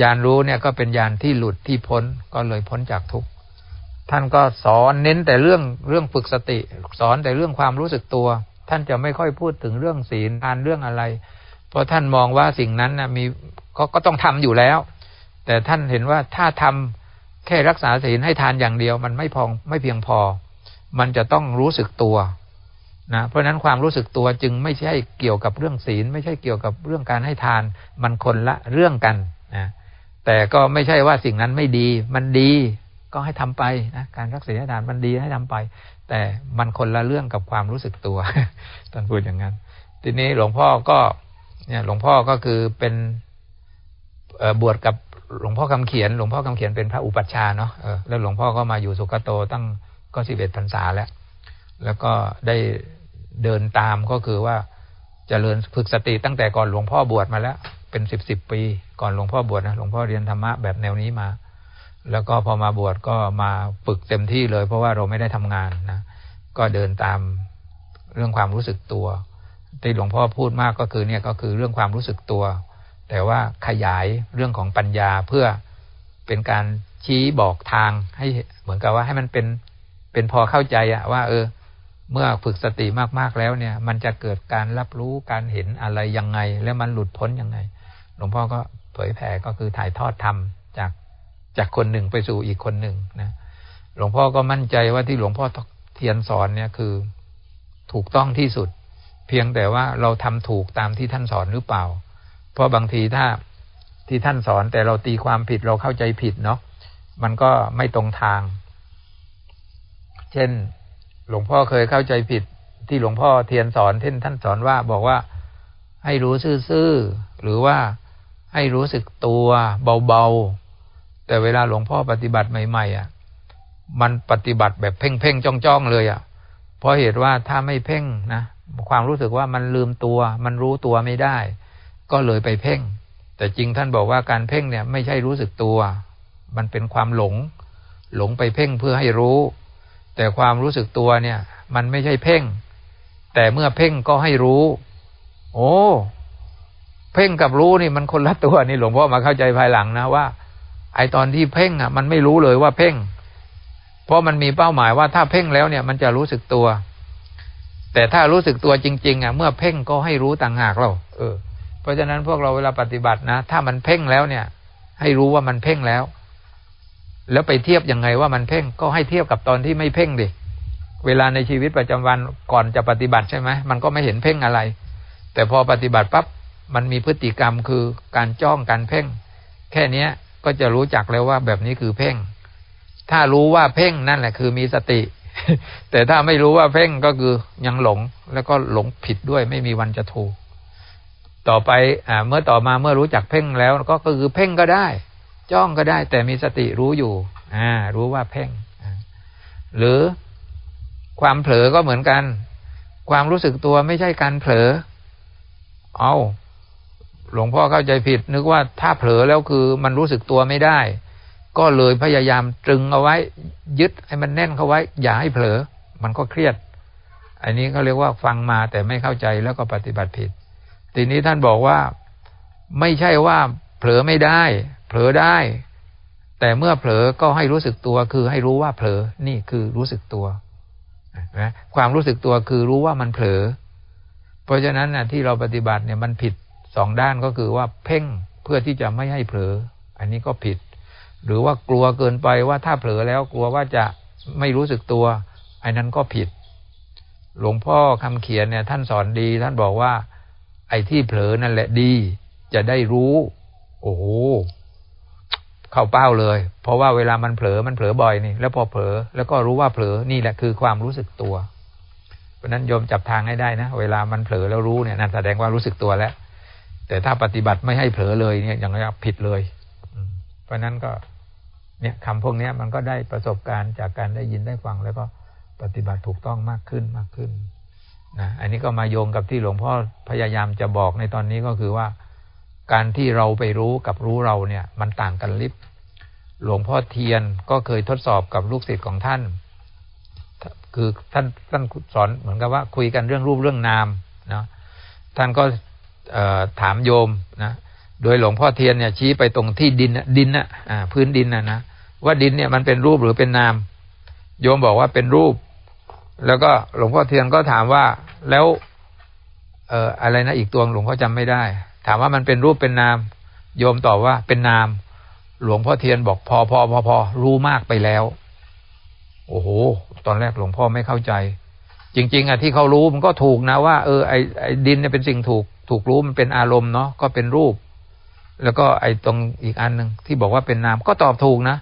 ญาณรู้เนี่ยก็เป็นญาณที่หลุดที่พ้นก็เลยพ้นจากทุกข์ท่านก็สอนเน้นแต่เรื่องเรื่องฝึกสติ สอนแต่เรื่องความรู้สึกตัว ท่านจะไม่ค่อยพูดถึงเรื่องศีลทานเรื่องอะไร เพราะท่านมองว่าสิ่งนั้นนะมีก็ก็ต้องทำอยู่แล้ว แต่ท่านเห็นว่าถ้าทำแค่รักษาศีลให้ทานอย่างเดียว มันไม่พอไม่เพียงพอ มันจะต้องรู้สึกตัวนะเพราะฉะนั้นความรู้สึกตัวจึงไม่ใช่เกี่ยวกับเรื่องศีล ไม่ใช่เกี่ยวกับเรื่องการให้ทาน มันคนละเรื่องกันนะแต่ก็ไม่ใช่ว่าสิ่งนั้นไม่ดี มันดีก็ให้ทำไปนะการรักษาทานมันดีให้ทำไป แต่มันคนละเรื่องกับความรู้สึกตัวท่านพูดอย่างนั้น ทีนี้หลวงพ่อก็ เนี่ยหลวงพ่อก็คือเป็นบวชกับหลวงพ่อคำเขียน หลวงพ่อคำเขียนเป็นพระอุปัชฌาย์เนาะแล้วหลวงพ่อก็มาอยู่สุกโตตั้งก็สิบเอ็ดพรรษาแล้ว แล้วก็ได้เดินตามก็คือว่าจเจริญฝึกสติตั้งแต่ก่อนหลวงพ่อบวชมาแล้ว เป็นสิบสิบปี ก่อนหลวงพ่อบวชนะหลวงพ่อเรียนธรรมะแบบแนวนี้มา แล้วก็พอมาบวชก็มาฝึกเต็มที่เลย เพราะว่าเราไม่ได้ทำงานนะก็เดินตามเรื่องความรู้สึกตัว ที่หลวงพ่อพูดมากก็คือเนี่ยก็คือเรื่องความรู้สึกตัว แต่ว่าขยายเรื่องของปัญญาเพื่อเป็นการชี้บอกทางให้เหมือนกับว่าให้มันเป็นเป็นพอเข้าใจอะว่า เออ เมื่อฝึกสติมากๆแล้วเนี่ย มันจะเกิดการรับรู้การเห็นอะไรยังไง แล้วมันหลุดพ้นยังไง หลวงพ่อก็เผยแผ่ก็คือถ่ายทอดธรรมจากจากคนหนึ่งไปสู่อีกคนหนึ่งนะหลวงพ่อก็มั่นใจว่าที่หลวงพ่อเทียนสอนเนี่ยคือ ถูกต้องที่สุด พียงแต่ว่าเราทำถูกตามที่ท่านสอนหรือเปล่า เพราะบางทีถ้าที่ท่านสอนแต่เราตีความผิดเราเข้าใจผิดเนาะมันก็ไม่ตรงทาง เช่น หลวงพ่อเคยเข้าใจผิด ที่หลวงพ่อเทียนสอนท่านท่านสอนว่าบอกว่าให้รู้ซื่อๆหรือว่าให้รู้สึกตัวเบาๆ แต่เวลาหลวงพ่อปฏิบัติใหม่ๆอะ มันปฏิบัติแบบเพ่งๆจ้องๆเลยอะ เพราะเหตุว่าถ้าไม่เพ่งนะ ความรู้สึกว่ามันลืมตัว มันรู้ตัวไม่ได้ ก็เลยไปเพ่ง แต่จริงท่านบอกว่าการเพ่งเนี่ยไม่ใช่รู้สึกตัว มันเป็นความหลง หลงไปเพ่งเพื่อให้รู้ แต่ความรู้สึกตัวเนี่ย มันไม่ใช่เพ่ง แต่เมื่อเพ่งก็ให้รู้ โอ้เพ่งกับรู้นี่มันคนละตัวนี่หลวงพ่อมาเข้าใจภายหลังนะว่า ไอตอนที่เพ่งอะ มันไม่รู้เลยว่าเพ่ง เพราะมันมีเป้าหมายว่าถ้าเพ่งแล้วเนี่ย มันจะรู้สึกตัว แต่ถ้ารู้สึกตัวจริง ๆ อะ เมื่อเพ่งก็ให้รู้ต่างหากเรา เออ เพราะฉะนั้นพวกเราเวลาปฏิบัตินะ ถ้ามันเพ่งแล้วเนี่ย ให้รู้ว่ามันเพ่งแล้ว แล้วไปเทียบยังไงว่ามันเพ่งก็ให้เทียบกับตอนที่ไม่เพ่งดิเวลาในชีวิตประจำวันก่อนจะปฏิบัติใช่ไหมมันก็ไม่เห็นเพ่งอะไร แต่พอปฏิบัติปั๊บมันมีพฤติกรรมคือการจ้องการเพ่ง แค่เนี้ยก็จะรู้จักแล้วว่าแบบนี้คือเพ่ง ถ้ารู้ว่าเพ่งนั่นแหละคือมีสติ แต่ถ้าไม่รู้ว่าเพ่งก็คือยังหลงแล้วก็หลงผิดด้วยไม่มีวันจะถูก ต่อไปอ่าเมื่อต่อมาเมื่อรู้จักเพ่งแล้วก็คือเพ่งก็ได้ จ้องก็ได้ แต่มีสติรู้อยู่ อ่า รู้ว่าเพ่งหรือความเผลอก็เหมือนกัน ความรู้สึกตัวไม่ใช่การเผลอ เอาหลวงพ่อเข้าใจผิด นึกว่าถ้าเผลอแล้วคือมันรู้สึกตัวไม่ได้ ก็เลยพยายามตรึงเอาไว้ ยึดให้มันแน่นเข้าไว้ อย่าให้เผลอ มันก็เครียด อันนี้เขาเรียกว่าฟังมาแต่ไม่เข้าใจแล้วก็ปฏิบัติผิด ทีนี้ท่านบอกว่าไม่ใช่ว่าเผลอไม่ได้ เผลอได้ แต่เมื่อเผลอก็ให้รู้สึกตัวคือให้รู้ว่าเผลอนี่คือรู้สึกตัวนะความรู้สึกตัวคือรู้ว่ามันเผลอ เพราะฉะนั้นนะที่เราปฏิบัติเนี่ยมันผิดสองด้านก็คือว่าเพ่งเพื่อที่จะไม่ให้เผลอไออันนี้ก็ผิด หรือว่ากลัวเกินไปว่าถ้าเผลอแล้วกลัวว่าจะไม่รู้สึกตัวอันนั้นก็ผิด หลวงพ่อคำเขียนเนี่ย ท่านสอนดี ท่านบอกว่า ไอ้ที่เผลอนั่นแหละดี จะได้รู้ โอ้โหเข้าเป้าเลย เพราะว่าเวลามันเผลอมันเผลอบ่อยนี่แล้วพอเผลอแล้วก็รู้ว่าเผลอนี่แหละคือความรู้สึกตัวเพราะนั้นโยมจับทางให้ได้นะเวลามันเผลอแล้วรู้เนี่ยนั่นแสดงว่ารู้สึกตัวแล้วแต่ถ้าปฏิบัติไม่ให้เผลอเลยเนี่ยอย่างนี้ผิดเลย เพราะนั้นก็ เนี่ยคำพวกนี้มันก็ได้ประสบการณ์จากการได้ยินได้ฟังแล้วก็ปฏิบัติถูกต้องมากขึ้นมากขึ้นนะอันนี้ก็มาโยงกับที่หลวงพ่อพยายามจะบอกในตอนนี้ก็คือว่า การที่เราไปรู้กับรู้เราเนี่ย มันต่างกันลิบหลวงพ่อเทียนก็เคยทดสอบกับลูกศิษย์ของท่าน คือท่านท่านสอนเหมือนกับว่าคุยกันเรื่องรูปเรื่องนามนะท่านก็ถามโยมนะโดยหลวงพ่อเทียนเนี่ยชี้ไปตรงที่ดินดินนะอ่าพื้นดินนะนะ ว่าดินเนี่ยมันเป็นรูปหรือเป็นนาม โยมบอกว่าเป็นรูป แล้วก็หลวงพ่อเทียนก็ถามว่าแล้ว เอ่ออะไรนะอีกตัวหลวงพ่อจำไม่ได้ ถามว่ามันเป็นรูปเป็นนาม โยมตอบว่าเป็นนาม หลวงพ่อเทียนบอกพอพอพอพอรู้มากไปแล้ว โอ้โห ตอนแรกหลวงพ่อไม่เข้าใจ จริง ๆอะที่เขารู้มันก็ถูกนะว่าเออไอไอดินเนี่ยเป็นสิ่งถูก ถูกรู้มันเป็นอารมณ์เนาะก็เป็นรูป แล้วก็ไอตรงอีกอันหนึ่งที่บอกว่าเป็นนามก็ตอบถูกนะ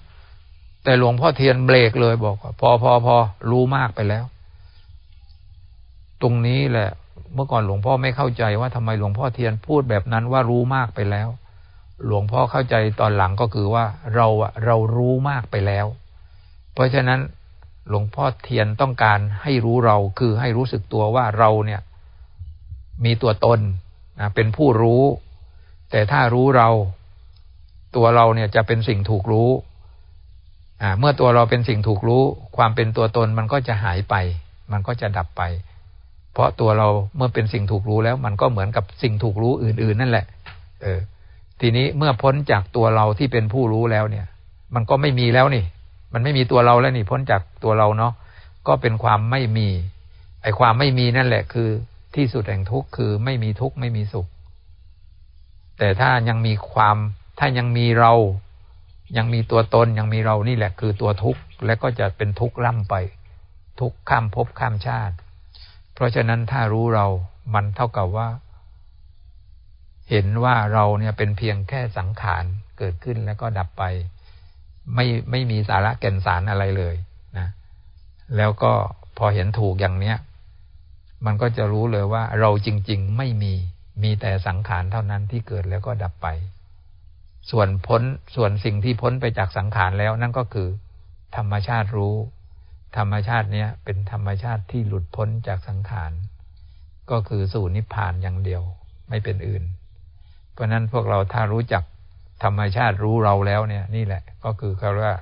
แต่หลวงพ่อเทียนเบรกเลยบอกว่าพอพอพอรู้มากไปแล้ว ตรงนี้แหละ เมื่อก่อนหลวงพ่อไม่เข้าใจว่าทำไมหลวงพ่อเทียนพูดแบบนั้นว่ารู้มากไปแล้ว หลวงพ่อเข้าใจตอนหลังก็คือว่าเราอะเรารู้มากไปแล้ว เพราะฉะนั้นหลวงพ่อเทียนต้องการให้รู้เราคือให้รู้สึกตัวว่าเราเนี่ย มีตัวตนนะเป็นผู้รู้ แต่ถ้ารู้เรา ตัวเราเนี่ยจะเป็นสิ่งถูกรู้ เมื่อตัวเราเป็นสิ่งถูกรู้ ความเป็นตัวตนมันก็จะหายไป มันก็จะดับไป เพราะตัวเราเมื่อเป็นสิ่งถูกรู้แล้ว มันก็เหมือนกับสิ่งถูกรู้อื่น ๆ นั่นแหละ เออ ทีนี้เมื่อพ้นจากตัวเราที่เป็นผู้รู้แล้วเนี่ย มันก็ไม่มีแล้วนี่ มันไม่มีตัวเราแล้วนี่ พ้นจากตัวเราเนาะก็เป็นความไม่มี ไอ้ความไม่มีนั่นแหละ คือที่สุดแห่งทุกข์คือไม่มีทุกข์ไม่มีสุข แต่ถ้ายังมีความถ้ายังมีเรา ยังมีตัวตนยังมีเรานี่แหละคือตัวทุกข์และก็จะเป็นทุกข์ล่ำไป ทุกข์ข้ามภพข้ามชาติ เพราะฉะนั้นถ้ารู้เรามันเท่ากับว่า เห็นว่าเราเนี่ยเป็นเพียงแค่สังขารเกิดขึ้นแล้วก็ดับไป ไม่ไม่มีสาระแก่นสารอะไรเลยนะ แล้วก็พอเห็นถูกอย่างเนี้ยมันก็จะรู้เลยว่าเราจริง ๆ ไม่มีมีแต่สังขารเท่านั้นที่เกิดแล้วก็ดับไป ส่วนพ้นส่วนสิ่งที่พ้นไปจากสังขารแล้วนั่นก็คือ ธรรมชาติรู้ ธรรมชาติเนี้ยเป็นธรรมชาติที่หลุดพ้นจากสังขาร ก็คือสู่นิพพานอย่างเดียวไม่เป็นอื่น เพราะนั้นพวกเราถ้ารู้จักธรรมชาติรู้เราแล้วเนี่ย นี่แหละ ก็คือเขาว่า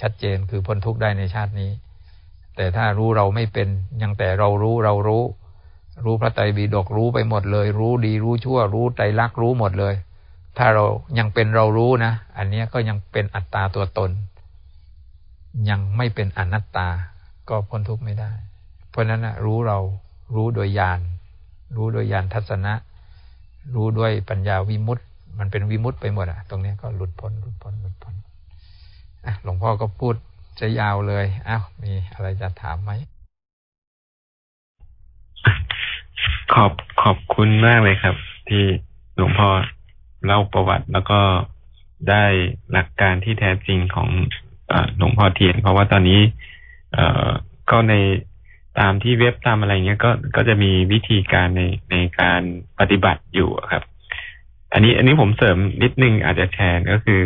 ชัดเจนคือพ้นทุกข์ได้ในชาตินี้ แต่ถ้ารู้เราไม่เป็นยังแต่เรารู้เรารู้ รู้พระไตรปิฎกรู้ไปหมดเลย รู้ดีรู้ชั่ว รู้ใจรักรู้หมดเลย ถ้าเรายังเป็นเรารู้นะ อันนี้ก็ยังเป็นอัตตาตัวตน ยังไม่เป็นอนัตตา ก็พ้นทุกข์ไม่ได้ เพราะนั้นนะรู้เรารู้โดยญาณรู้โดยญาณทัศนะ รู้ด้วยปัญญาวิมุตต์มันเป็นวิมุตต์ไปหมดอะตรงนี้ก็หลุดพ้นหลุดพ้นหลุดพ้นอะหลวงพ่อก็พูดจะยาวเลยอ้าวมีอะไรจะถามไหมขอบขอบคุณมากเลยครับ ที่หลวงพ่อ เล่าประวัติ แล้วก็ได้หลักการที่แท้จริงของหลวงพ่อเทียน เพราะว่าตอนนี้ เอ่อก็ในตามที่เว็บตามอะไรเงี้ยก็ก็จะมีวิธีการในในการปฏิบัติอยู่ครับ อันนี้อันนี้ผมเสริมนิดนึงอาจจะแทนก็คือ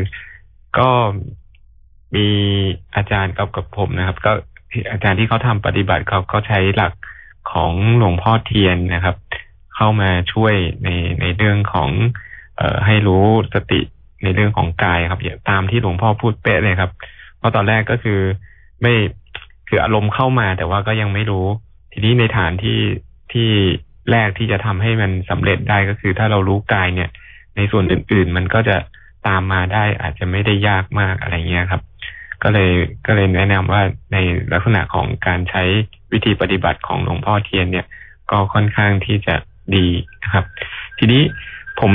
ก็มีอาจารย์กับกับผมนะครับ ก็อาจารย์ที่เขาทำปฏิบัติเขาเขาใช้หลักของหลวงพ่อเทียนนะครับ เข้ามาช่วยในในเรื่องของ เอ่อให้รู้สติในเรื่องของกายครับอย่างตามที่หลวงพ่อพูดเป๊ะเลยครับ เพราะตอนแรกก็คือไม่คืออารมณ์เข้ามาแต่ว่าก็ยังไม่รู้ ทีนี้ในฐานที่ที่แรกที่จะทำให้มันสำเร็จได้ก็คือ ถ้าเรารู้กายเนี่ย ในส่วนอื่น ๆ มันก็จะตามมาได้อาจจะไม่ได้ยากมากอะไรเงี้ยครับ ก็เลยก็เลยแนะนำว่าในลักษณะของการใช้วิธีปฏิบัติของหลวงพ่อเทียนเนี่ย ก็ค่อนข้างที่จะดีนะครับ ทีนี้ผม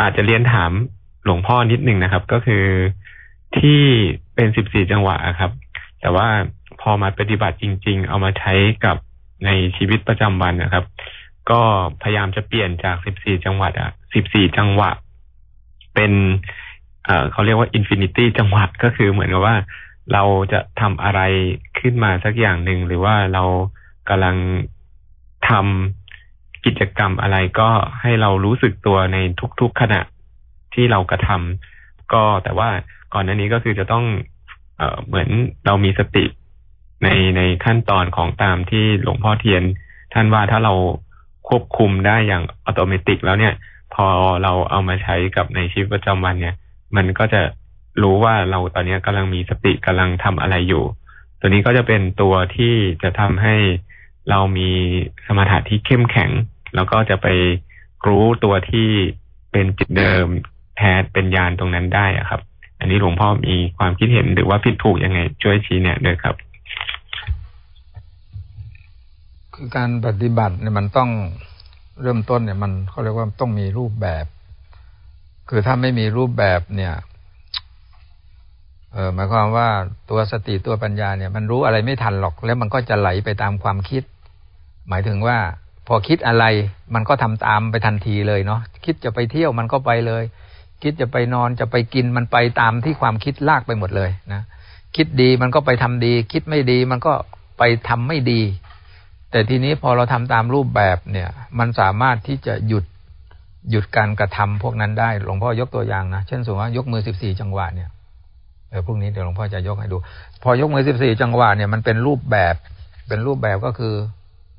อาจจะเรียนถามหลวงพ่อนิดหนึ่งนะครับ ก็คือที่เป็นสิบสี่จังหวะครับ แต่ว่าพอมาปฏิบัติจริง ๆ เอามาใช้กับในชีวิตประจำวันนะครับ ก็พยายามจะเปลี่ยนจากสิบสี่จังหวัดอะสิบสี่จังหวะ เป็นเอ่อเขาเรียกว่า infinity จังหวะก็คือเหมือนกับว่าเราจะทำอะไรขึ้นมาสักอย่างหนึ่งหรือว่าเรากำลังทำ กิจกรรมอะไรก็ให้เรารู้สึกตัวในทุกๆขณะที่เรากระทำก็แต่ว่าก่อนหน้านี้ก็คือจะต้องเอ่อเหมือนเรามีสติในในขั้นตอนของตามที่หลวงพ่อเทียน ท่านว่าถ้าเราควบคุมได้อย่างอัตโนมัติแล้วเนี่ย พอเราเอามาใช้กับในชีวิตประจำวันเนี่ย มันก็จะรู้ว่าเราตอนนี้กำลังมีสติกำลังทำอะไรอยู่ ตัวนี้ก็จะเป็นตัวที่จะทำให้เรามีสมาธิที่เข้มแข็ง แล้วก็จะไปรู้ตัวที่เป็นจิตเดิมแท้เป็นญาณตรงนั้นได้อะครับ อันนี้หลวงพ่อมีความคิดเห็นหรือว่าผิดถูกยังไง ช่วยชี้แนะด้วยครับ คือการปฏิบัติเนี่ยมันต้องเริ่มต้นเนี่ยมันเขาเรียกว่าต้องมีรูปแบบ คือถ้าไม่มีรูปแบบเนี่ยเออหมายความว่าตัวสติตัวปัญญาเนี่ย มันรู้อะไรไม่ทันหรอก แล้วมันก็จะไหลไปตามความคิด หมายถึงว่า พอคิดอะไรมันก็ทำตามไปทันทีเลยเนาะคิดจะไปเที่ยวมันก็ไปเลย คิดจะไปนอนจะไปกินมันไปตามที่ความคิดลากไปหมดเลยนะคิดดีมันก็ไปทำดี คิดไม่ดีมันก็ไปทำไม่ดี แต่ทีนี้พอเราทำตามรูปแบบเนี่ย มันสามารถที่จะหยุดหยุดการกระทำพวกนั้นได้หลวงพ่อยกตัวอย่างนะเช่นสมมติว่ายกมือสิบสี่จังหวะเนี่ยเออพรุ่งนี้เดี๋ยวหลวงพ่อจะยกให้ดู พอยกมือสิบสี่จังหวะเนี่ยมันเป็นรูปแบบ เป็นรูปแบบก็คือ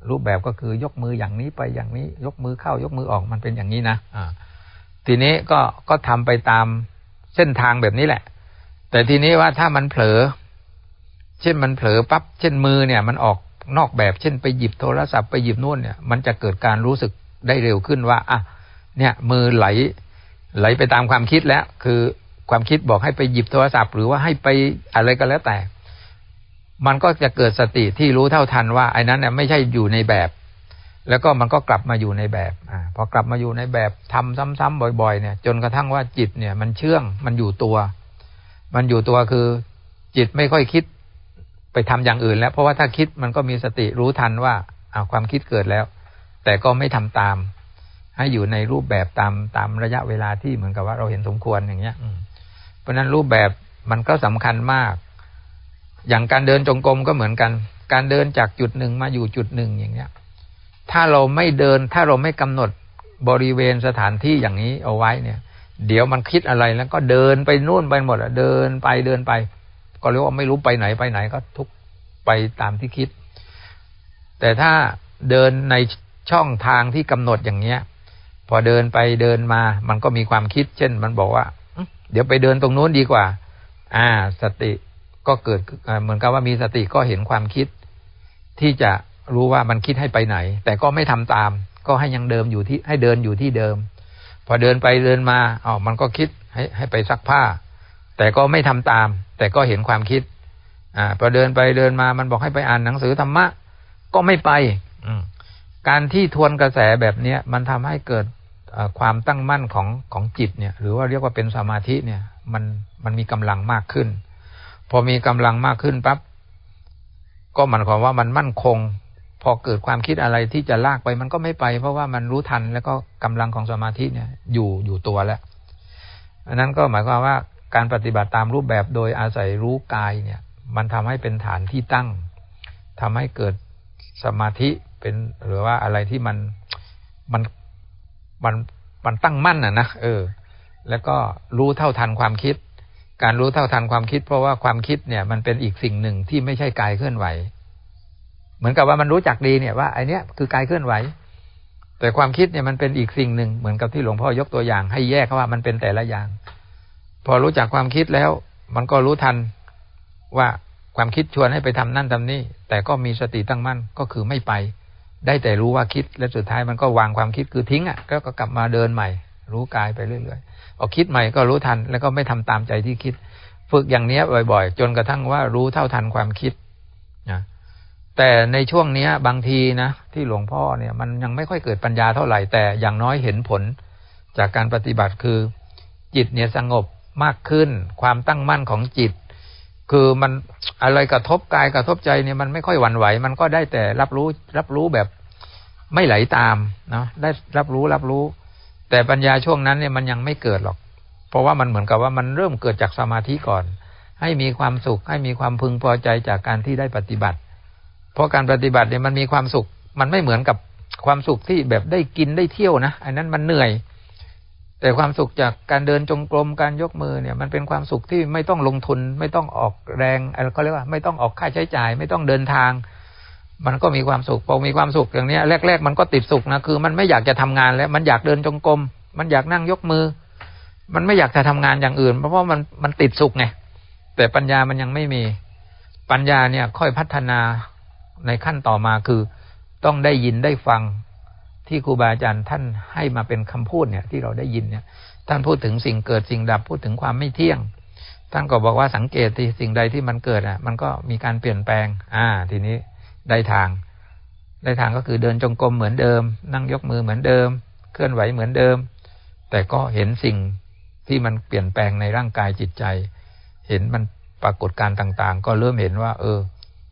รูปแบบก็คือยกมืออย่างนี้ไปอย่างนี้ ยกมือเข้ายกมือออกมันเป็นอย่างนี้นะอ่าทีนี้ก็ก็ทำไปตามเส้นทางแบบนี้แหละ แต่ทีนี้ว่าถ้ามันเผลอ เช่นมันเผลอปั๊บเช่นมือเนี่ย มันออกนอกแบบ เช่นไปหยิบโทรศัพท์ไปหยิบนู่นเนี่ย มันจะเกิดการรู้สึกได้เร็วขึ้นว่าอะเนี่ย มือไหล ไหลไปตามความคิดแล้ว คือความคิดบอกให้ไปหยิบโทรศัพท์ หรือว่าให้ไปอะไรก็แล้วแต่ มันก็จะเกิดสติที่รู้เท่าทันว่าไอ้นั้นเนี่ยไม่ใช่อยู่ในแบบ แล้วก็มันก็กลับมาอยู่ในแบบอ่าพอกลับมาอยู่ในแบบทำซ้ำๆบ่อย ๆ เนี่ย จนกระทั่งว่าจิตเนี่ย มันเชื่องมันอยู่ตัว มันอยู่ตัวคือ จิตไม่ค่อยคิดไปทำอย่างอื่น แล้ว เพราะว่าถ้าคิดมันก็มีสติรู้ทันว่าอาความคิดเกิดแล้ว แต่ก็ไม่ทำตาม ให้อยู่ในรูปแบบตามตามระยะเวลาที่เหมือนกับว่าเราเห็นสมควรอย่างเงี้ยเพราะนั้นรูปแบบมันก็สำคัญมาก อย่างการเดินจงกรมก็เหมือนกัน การเดินจากจุดหนึ่งมาอยู่จุดหนึ่งอย่างเงี้ย ถ้าเราไม่เดิน ถ้าเราไม่กำหนดบริเวณสถานที่อย่างนี้เอาไว้เนี่ย เดี๋ยวมันคิดอะไรแล้วก็เดินไปนู่นไปหมดอะเดินไปเดินไป ก็เรียกว่าไม่รู้ไปไหนไปไหนก็ทุกไปตามที่คิด แต่ถ้าเดินในช่องทางที่กำหนดอย่างเนี้ย พอเดินไปเดินมา มันก็มีความคิด เช่น มันบอกว่า เดี๋ยวไปเดินตรงโน้นดีกว่า อ่า สติ ก็เกิดเหมือนกับว่ามีสติก็เห็นความคิด ที่จะรู้ว่ามันคิดให้ไปไหน แต่ก็ไม่ทำตาม ก็ให้ยังเดิมอยู่ที่ให้เดินอยู่ที่เดิม พอเดินไปเดินมาอ๋อมันก็คิดให้ให้ไปซักผ้า แต่ก็ไม่ทำตาม แต่ก็เห็นความคิด อ่า พอเดินไปเดินมามันบอกให้ไปอ่านหนังสือธรรมะก็ไม่ไป อืการที่ทวนกระแสแบบเนี้ยมันทำให้เกิดความตั้งมั่นของของจิตเนี่ย หรือว่าเรียกว่าเป็นสมาธิเนี่ย มันมันมีกำลังมากขึ้น พอมีกำลังมากขึ้นปั๊บก็หมายความว่ามันมั่นคง พอเกิดความคิดอะไรที่จะลากไปมันก็ไม่ไป เพราะว่ามันรู้ทันแล้วก็กำลังของสมาธิเนี่ย อยู่อยู่ตัวแล้วอันนั้นก็หมายความว่าการปฏิบัติตามรูปแบบโดยอาศัยรู้กายเนี่ย มันทำให้เป็นฐานที่ตั้งทำให้เกิดสมาธิเป็นหรือว่าอะไรที่มันมันมันมันตั้งมั่นอะนะเออ แล้วก็รู้เท่าทันความคิด การรู้เท่าทันความคิด เพราะว่าความคิดเนี่ย มันเป็นอีกสิ่งหนึ่งที่ไม่ใช่กายเคลื่อนไหว เหมือนกับว่ามันรู้จักดีเนี่ยว่าไอเนี้ยคือกายเคลื่อนไหว แต่ความคิดเนี่ยมันเป็นอีกสิ่งหนึ่งเหมือนกับที่หลวงพ่อยกตัวอย่าง ให้แยกว่ามันเป็นแต่ละอย่าง พอรู้จักความคิดแล้ว มันก็รู้ทันว่าความคิดชวนให้ไปทำนั่นทำนี่แต่ก็มีสติตั้งมั่นก็คือไม่ไป ได้แต่รู้ว่าคิดและสุดท้ายมันก็วางความคิดคือทิ้งอะก็กลับมาเดินใหม่ รู้กายไปเรื่อย ๆพอคิดใหม่ก็รู้ทัน แล้วก็ไม่ทำตามใจที่คิด ฝึกอย่างเนี้ยบ่อย ๆ จนกระทั่งว่ารู้เท่าทันความคิดนะแต่ในช่วงเนี้ยบางทีนะที่หลวงพ่อเนี่ยมันยังไม่ค่อยเกิดปัญญาเท่าไหร่ แต่อย่างน้อยเห็นผลจากการปฏิบัติคือ จิตเนี่ยสงบมากขึ้น ความตั้งมั่นของจิต คือมันอะไรกระทบกายกระทบใจเนี่ยมันไม่ค่อยหวั่นไหว มันก็ได้แต่รับรู้รับรู้แบบไม่ไหลตามเนาะได้รับรู้รับรู้ แต่ปัญญาช่วงนั้นเนี่ยมันยังไม่เกิดหรอก เพราะว่ามันเหมือนกับว่ามันเริ่มเกิดจากสมาธิก่อน ให้มีความสุขให้มีความพึงพอใจจากการที่ได้ปฏิบัติ เพราะการปฏิบัติเนี่ยมันมีความสุข มันไม่เหมือนกับความสุขที่แบบได้กินได้เที่ยวนะอันนั้นมันเหนื่อย แต่ความสุขจากการเดินจงกรมการยกมือเนี่ย มันเป็นความสุขที่ไม่ต้องลงทุน ไม่ต้องออกแรงอะไรเขาเรียกว่า ไม่ต้องออกค่าใช้จ่าย ไม่ต้องเดินทาง มันก็มีความสุขพอมีความสุขอย่างนี้แรก ๆ มันก็ติดสุขนะคือ มันไม่อยากจะทำงานแล้ว มันอยากเดินจงกรมมันอยากนั่งยกมือ มันไม่อยากจะทำงานอย่างอื่น เพราะว่ามันมันติดสุขไงแต่ปัญญามันยังไม่มี ปัญญาเนี่ย ค่อยพัฒนาในขั้นต่อมาคือต้องได้ยินได้ฟังที่ครูบาอาจารย์ท่านให้มาเป็นคำพูดเนี่ย ที่เราได้ยินเนี่ย ท่านพูดถึงสิ่งเกิดสิ่งดับพูดถึงความไม่เที่ยง ท่านก็บอกว่าสังเกตที่สิ่งใดที่มันเกิดอะ มันก็มีการเปลี่ยนแปลง อ่า ทีนี้ ได้ทาง ได้ทางก็คือเดินจงกรมเหมือนเดิม นั่งยกมือเหมือนเดิม เคลื่อนไหวเหมือนเดิม แต่ก็เห็นสิ่งที่มันเปลี่ยนแปลงในร่างกายจิตใจ เห็นมันปรากฏการต่างๆ ก็เริ่มเห็นว่า เออ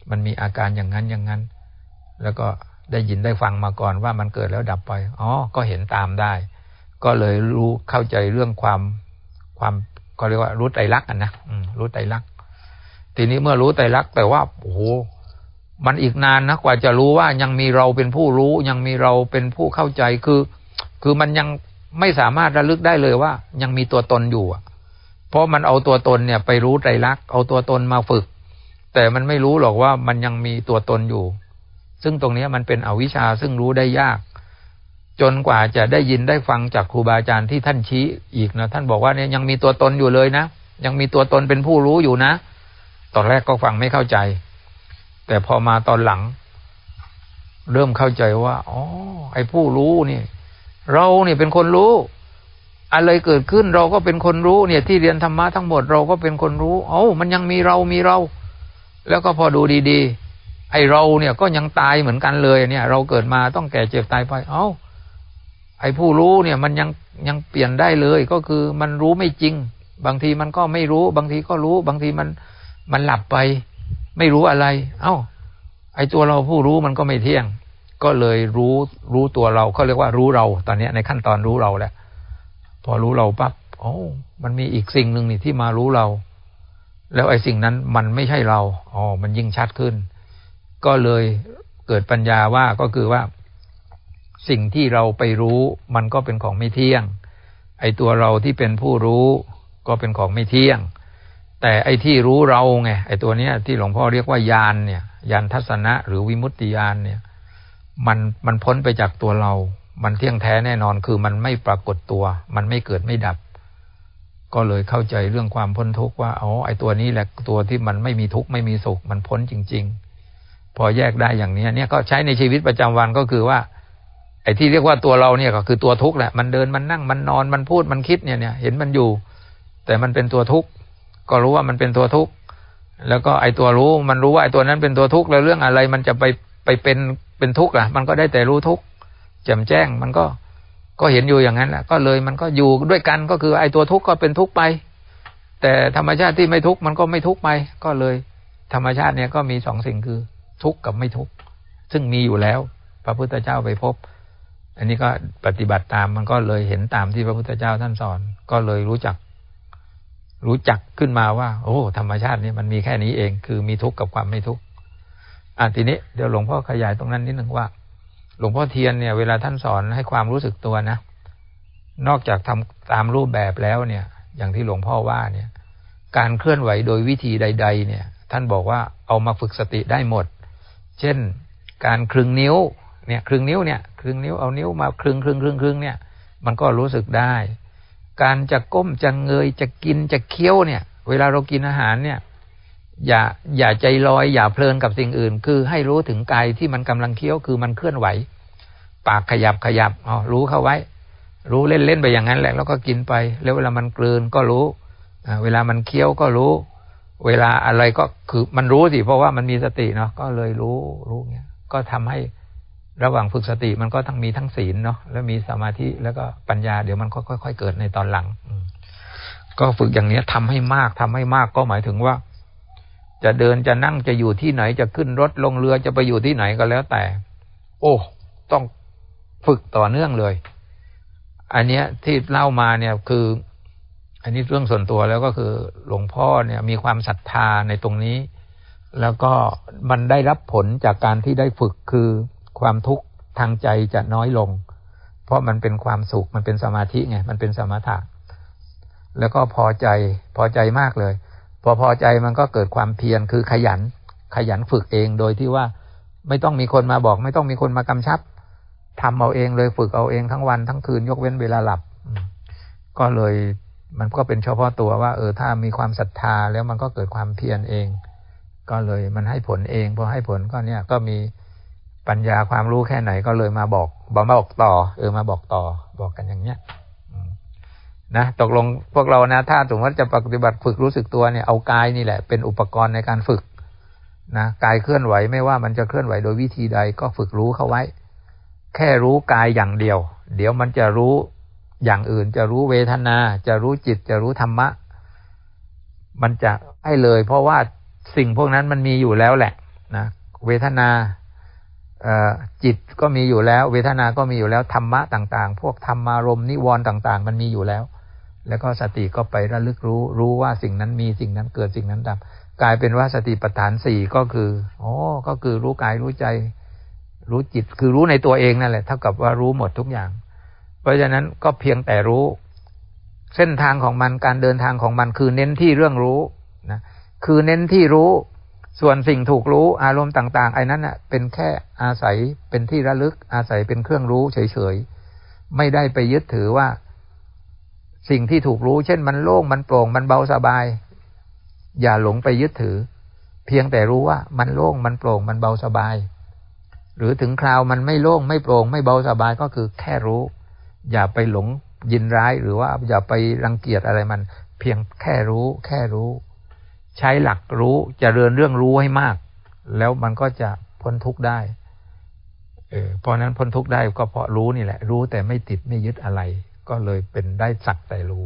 มันมีอาการอย่างนั้นอย่างนั้น แล้วก็ได้ยินได้ฟังมาก่อนว่ามันเกิดแล้วดับไป อ๋อ ก็เห็นตามได้ ก็เลยรู้เข้าใจเรื่องความความก็เรียกว่ารู้ไตรลักษณ์นะรู้ไตรลักษณ์ทีนี้เมื่อรู้ไตรลักษณ์แต่ว่าโอ้โห มันอีกนานนะกว่าจะรู้ว่ายังมีเราเป็นผู้รู้ ยังมีเราเป็นผู้เข้าใจคือ คือมันยังไม่สามารถระลึกได้เลยว่า ยังมีตัวตนอยู่เพราะมันเอาตัวตนเนี่ยไปรู้ใจรักเอาตัวตนมาฝึก แต่มันไม่รู้หรอกว่ามันยังมีตัวตนอยู่ ซึ่งตรงนี้มันเป็นอวิชชาซึ่งรู้ได้ยาก จนกว่าจะได้ยินได้ฟังจากครูบาอาจารย์ที่ท่านชี้อีกนะท่านบอกว่าเนี่ยยังมีตัวตนอยู่เลยนะยังมีตัวตนเป็นผู้รู้อยู่นะ ตอนแรกก็ฟังไม่เข้าใจ แต่พอมาตอนหลัง เริ่มเข้าใจว่าอ๋อไอ้ผู้รู้นี่เราเนี่ยเป็นคนรู้ อะไรเกิดขึ้นเราก็เป็นคนรู้เนี่ย ที่เรียนธรรมะทั้งหมดเราก็เป็นคนรู้ เอ้ามันยังมีเรามีเรา แล้วก็พอดูดีๆ ไอ้เราเนี่ยก็ยังตายเหมือนกันเลยเนี่ย เราเกิดมาต้องแก่เจ็บตายไป เอ้าไอ้ผู้รู้เนี่ย มันยังยังเปลี่ยนได้เลย ก็คือมันรู้ไม่จริง บางทีมันก็ไม่รู้ บางทีก็รู้ บางทีมันมันหลับไป ไม่รู้อะไร เอา้า ไอ้ตัวเราผู้รู้มันก็ไม่เที่ยง ก็เลยรู้รู้ตัวเราเขาเรียกว่ารู้เรา ตอนนี้ในขั้นตอนรู้เราแหละพอรู้เราปั๊บโอ้มันมีอีกสิ่งหนึ่งนี่ที่มารู้เรา แล้วไอ้สิ่งนั้นมันไม่ใช่เราอ๋อมันยิ่งชัดขึ้น ก็เลยเกิดปัญญาว่าก็คือว่า สิ่งที่เราไปรู้ มันก็เป็นของไม่เที่ยง ไอ้ตัวเราที่เป็นผู้รู้ ก็เป็นของไม่เที่ยง แต่ไอ้ที่รู้เราไงไอ้ตัวเนี้ยที่หลวงพ่อเรียกว่ายานเนี่ยยานทัศนะ หรือวิมุตติยานเนี่ย มันมันพ้นไปจากตัวเรา มันเที่ยงแท้แน่นอนคือมันไม่ปรากฏตัว มันไม่เกิดไม่ดับ ก็เลยเข้าใจเรื่องความพ้นทุกข์ว่าอ๋อไอ้ตัวนี้แหละตัวที่มันไม่มีทุกข์ไม่มีสุขมันพ้นจริง ๆ พอแยกได้อย่างนี้เนี่ยก็ใช้ในชีวิตประจำวันก็คือว่าไอ้ที่เรียกว่าตัวเราเนี่ยก็คือตัวทุกข์แหละ มันเดินมันนั่งมันนอนมันพูดมันคิดเนี่ยเนี่ยเห็นมันอยู่ แต่มันเป็นตัวทุกข์ ก็รู้ว่ามันเป็นตัวทุกข์แล้วก็ไอตัวรู้มันรู้ว่าไอตัวนั้นเป็นตัวทุกข์แล้วเรื่องอะไร มันจะไปไปเป็นเป็นทุกข์อะ มันก็ได้แต่รู้ทุกข์แจ่มแจ้ง มันก็ก็เห็นอยู่อย่างนั้นแหละก็เลยมันก็อยู่ด้วยกันก็คือไอตัวทุกข์ก็เป็นทุกข์ไป แต่ธรรมชาติที่ไม่ทุกข์มันก็ไม่ทุกข์ไป ก็เลย ธรรมชาติเนี่ยก็มีสองสิ่งคือทุกข์กับไม่ทุกข์ซึ่งมีอยู่แล้ว พระพุทธเจ้าไปพบ อันนี้ก็ปฏิบัติตามมันก็เลยเห็นตามที่พระพุทธเจ้าท่านสอน ก็เลยรู้จัก รู้จักขึ้นมาว่า โอ้ ธรรมชาตินี่มันมีแค่นี้เอง คือมีทุกข์กับความไม่ทุกข์อะทีนี้เดี๋ยวหลวงพ่อขยายตรงนั้นนิดหนึ่งว่า หลวงพ่อเทียนเนี่ย เวลาท่านสอนให้ความรู้สึกตัวนะนอกจากทำตามรูปแบบแล้วเนี่ย อย่างที่หลวงพ่อว่าเนี่ย การเคลื่อนไหวโดยวิธีใด ๆ เนี่ย ท่านบอกว่าเอามาฝึกสติได้หมด เช่น การคลึงนิ้วเนี่ยคลึงนิ้วเนี่ยคลึงนิ้วเอานิ้วมาคลึงคลึงคลึงคลึงเนี่ย มันก็รู้สึกได้ การจะก้มจะเงยจะกินจะเคี้ยวเนี่ย เวลาเรากินอาหารเนี่ย อย่าอย่าใจลอย อย่าเพลินกับสิ่งอื่น คือให้รู้ถึงกายที่มันกำลังเคี้ยวคือมันเคลื่อนไหว ปากขยับขยับอ๋อรู้เข้าไว้ รู้เล่นเล่นไปอย่างนั้นแหละ แล้วก็กินไป แล้วเวลามันกลืนก็รู้เวลามันเคี้ยวก็รู้ เวลาอะไรก็คือมันรู้สิเพราะว่ามันมีสติเนาะก็เลยรู้รู้เงี้ยก็ทำให้ ระหว่างฝึกสติมันก็ทั้งมีทั้งศีลเนาะแล้วมีสมาธิแล้วก็ปัญญาเดี๋ยวมันค่อย ๆ เกิดในตอนหลังก็ฝึกอย่างนี้ทำให้มากทำให้มากก็หมายถึงว่า จะเดินจะนั่งจะอยู่ที่ไหนจะขึ้นรถลงเรือจะไปอยู่ที่ไหนก็แล้วแต่ โอ้ ต้องฝึกต่อเนื่องเลย อันเนี้ยที่เล่ามาเนี่ยคือ อันนี้เรื่องส่วนตัวแล้วก็คือหลวงพ่อเนี่ย มีความศรัทธาในตรงนี้ แล้วก็มันได้รับผลจากการที่ได้ฝึกคือ ความทุกข์ทางใจจะน้อยลง เพราะมันเป็นความสุขมันเป็นสมาธิไงมันเป็นสมถะแล้วก็พอใจพอใจมากเลย พอพอใจมันก็เกิดความเพียรคือขยัน ขยันฝึกเองโดยที่ว่าไม่ต้องมีคนมาบอก ไม่ต้องมีคนมากำชับทำเอาเองเลยฝึกเอาเองทั้งวันทั้งคืนยกเว้นเวลาหลับ ก็เลยมันก็เป็นเฉพาะตัวว่า เออถ้ามีความศรัทธาแล้วมันก็เกิดความเพียรเอง ก็เลยมันให้ผลเองพอให้ผลก็เนี่ยก็มี ปัญญาความรู้แค่ไหนก็เลยมาบอกบอกมาบอกต่อ เออมาบอกต่อ บอกกันอย่างเนี้ยนะตกลงพวกเรานะถ้าสมมติจะปฏิบัติฝึกรู้สึกตัวเนี่ยเอากายนี่แหละ เป็นอุปกรณ์ในการฝึกนะกายเคลื่อนไหวไม่ว่ามันจะเคลื่อนไหวโดยวิธีใดก็ฝึกรู้เข้าไว้ แค่รู้กายอย่างเดียว เดี๋ยวมันจะรู้อย่างอื่น จะรู้เวทนา จะรู้จิตจะรู้ธรรมะ มันจะให้เลย เพราะว่าสิ่งพวกนั้นมันมีอยู่แล้วแหละนะเวทนา จิตก็มีอยู่แล้ว เวทนาก็มีอยู่แล้วธรรมะต่าง ๆ พวกธรรมารมนิวรณ์ต่าง ๆ มันมีอยู่แล้ว แล้วก็สติก็ไประลึกรู้ รู้ว่าสิ่งนั้นมีสิ่งนั้นเกิดสิ่งนั้นดับกลายเป็นว่าสติปัฏฐานสี่ก็คือโอ้ก็คือรู้กายรู้ใจ รู้จิตคือรู้ในตัวเองนั่นแหละเท่ากับว่ารู้หมดทุกอย่าง เพราะฉะนั้นก็เพียงแต่รู้ เส้นทางของมันการเดินทางของมันคือเน้นที่เรื่องรู้นะคือเน้นที่รู้ ส่วนสิ่งถูกรู้อารมณ์ต่าง ๆ ไอ้นั้นน่ะ เป็นแค่อาศัยเป็นที่ระลึก อาศัยเป็นเครื่องรู้เฉยๆ ไม่ได้ไปยึดถือว่า สิ่งที่ถูกรู้ เช่นมันโล่งมันโปร่งมันเบาสบาย อย่าหลงไปยึดถือ เพียงแต่รู้ว่ามันโล่งมันโปร่งมันเบาสบาย หรือถึงคราวมันไม่โล่งไม่โปร่งไม่เบาสบายก็คือแค่รู้ อย่าไปหลงยินร้ายหรือว่าอย่าไปรังเกียจอะไรมัน เพียงแค่รู้ แค่รู้ ใช้หลักรู้จเจริญเรื่องรู้ให้มาก แล้วมันก็จะพ้นทุกข์ได้เออเพราะนั้นพ้นทุกข์ได้ก็เพราะรู้นี่แหละ รู้แต่ไม่ติดไม่ยึดอะไร ก็เลยเป็นได้สักแต่รู้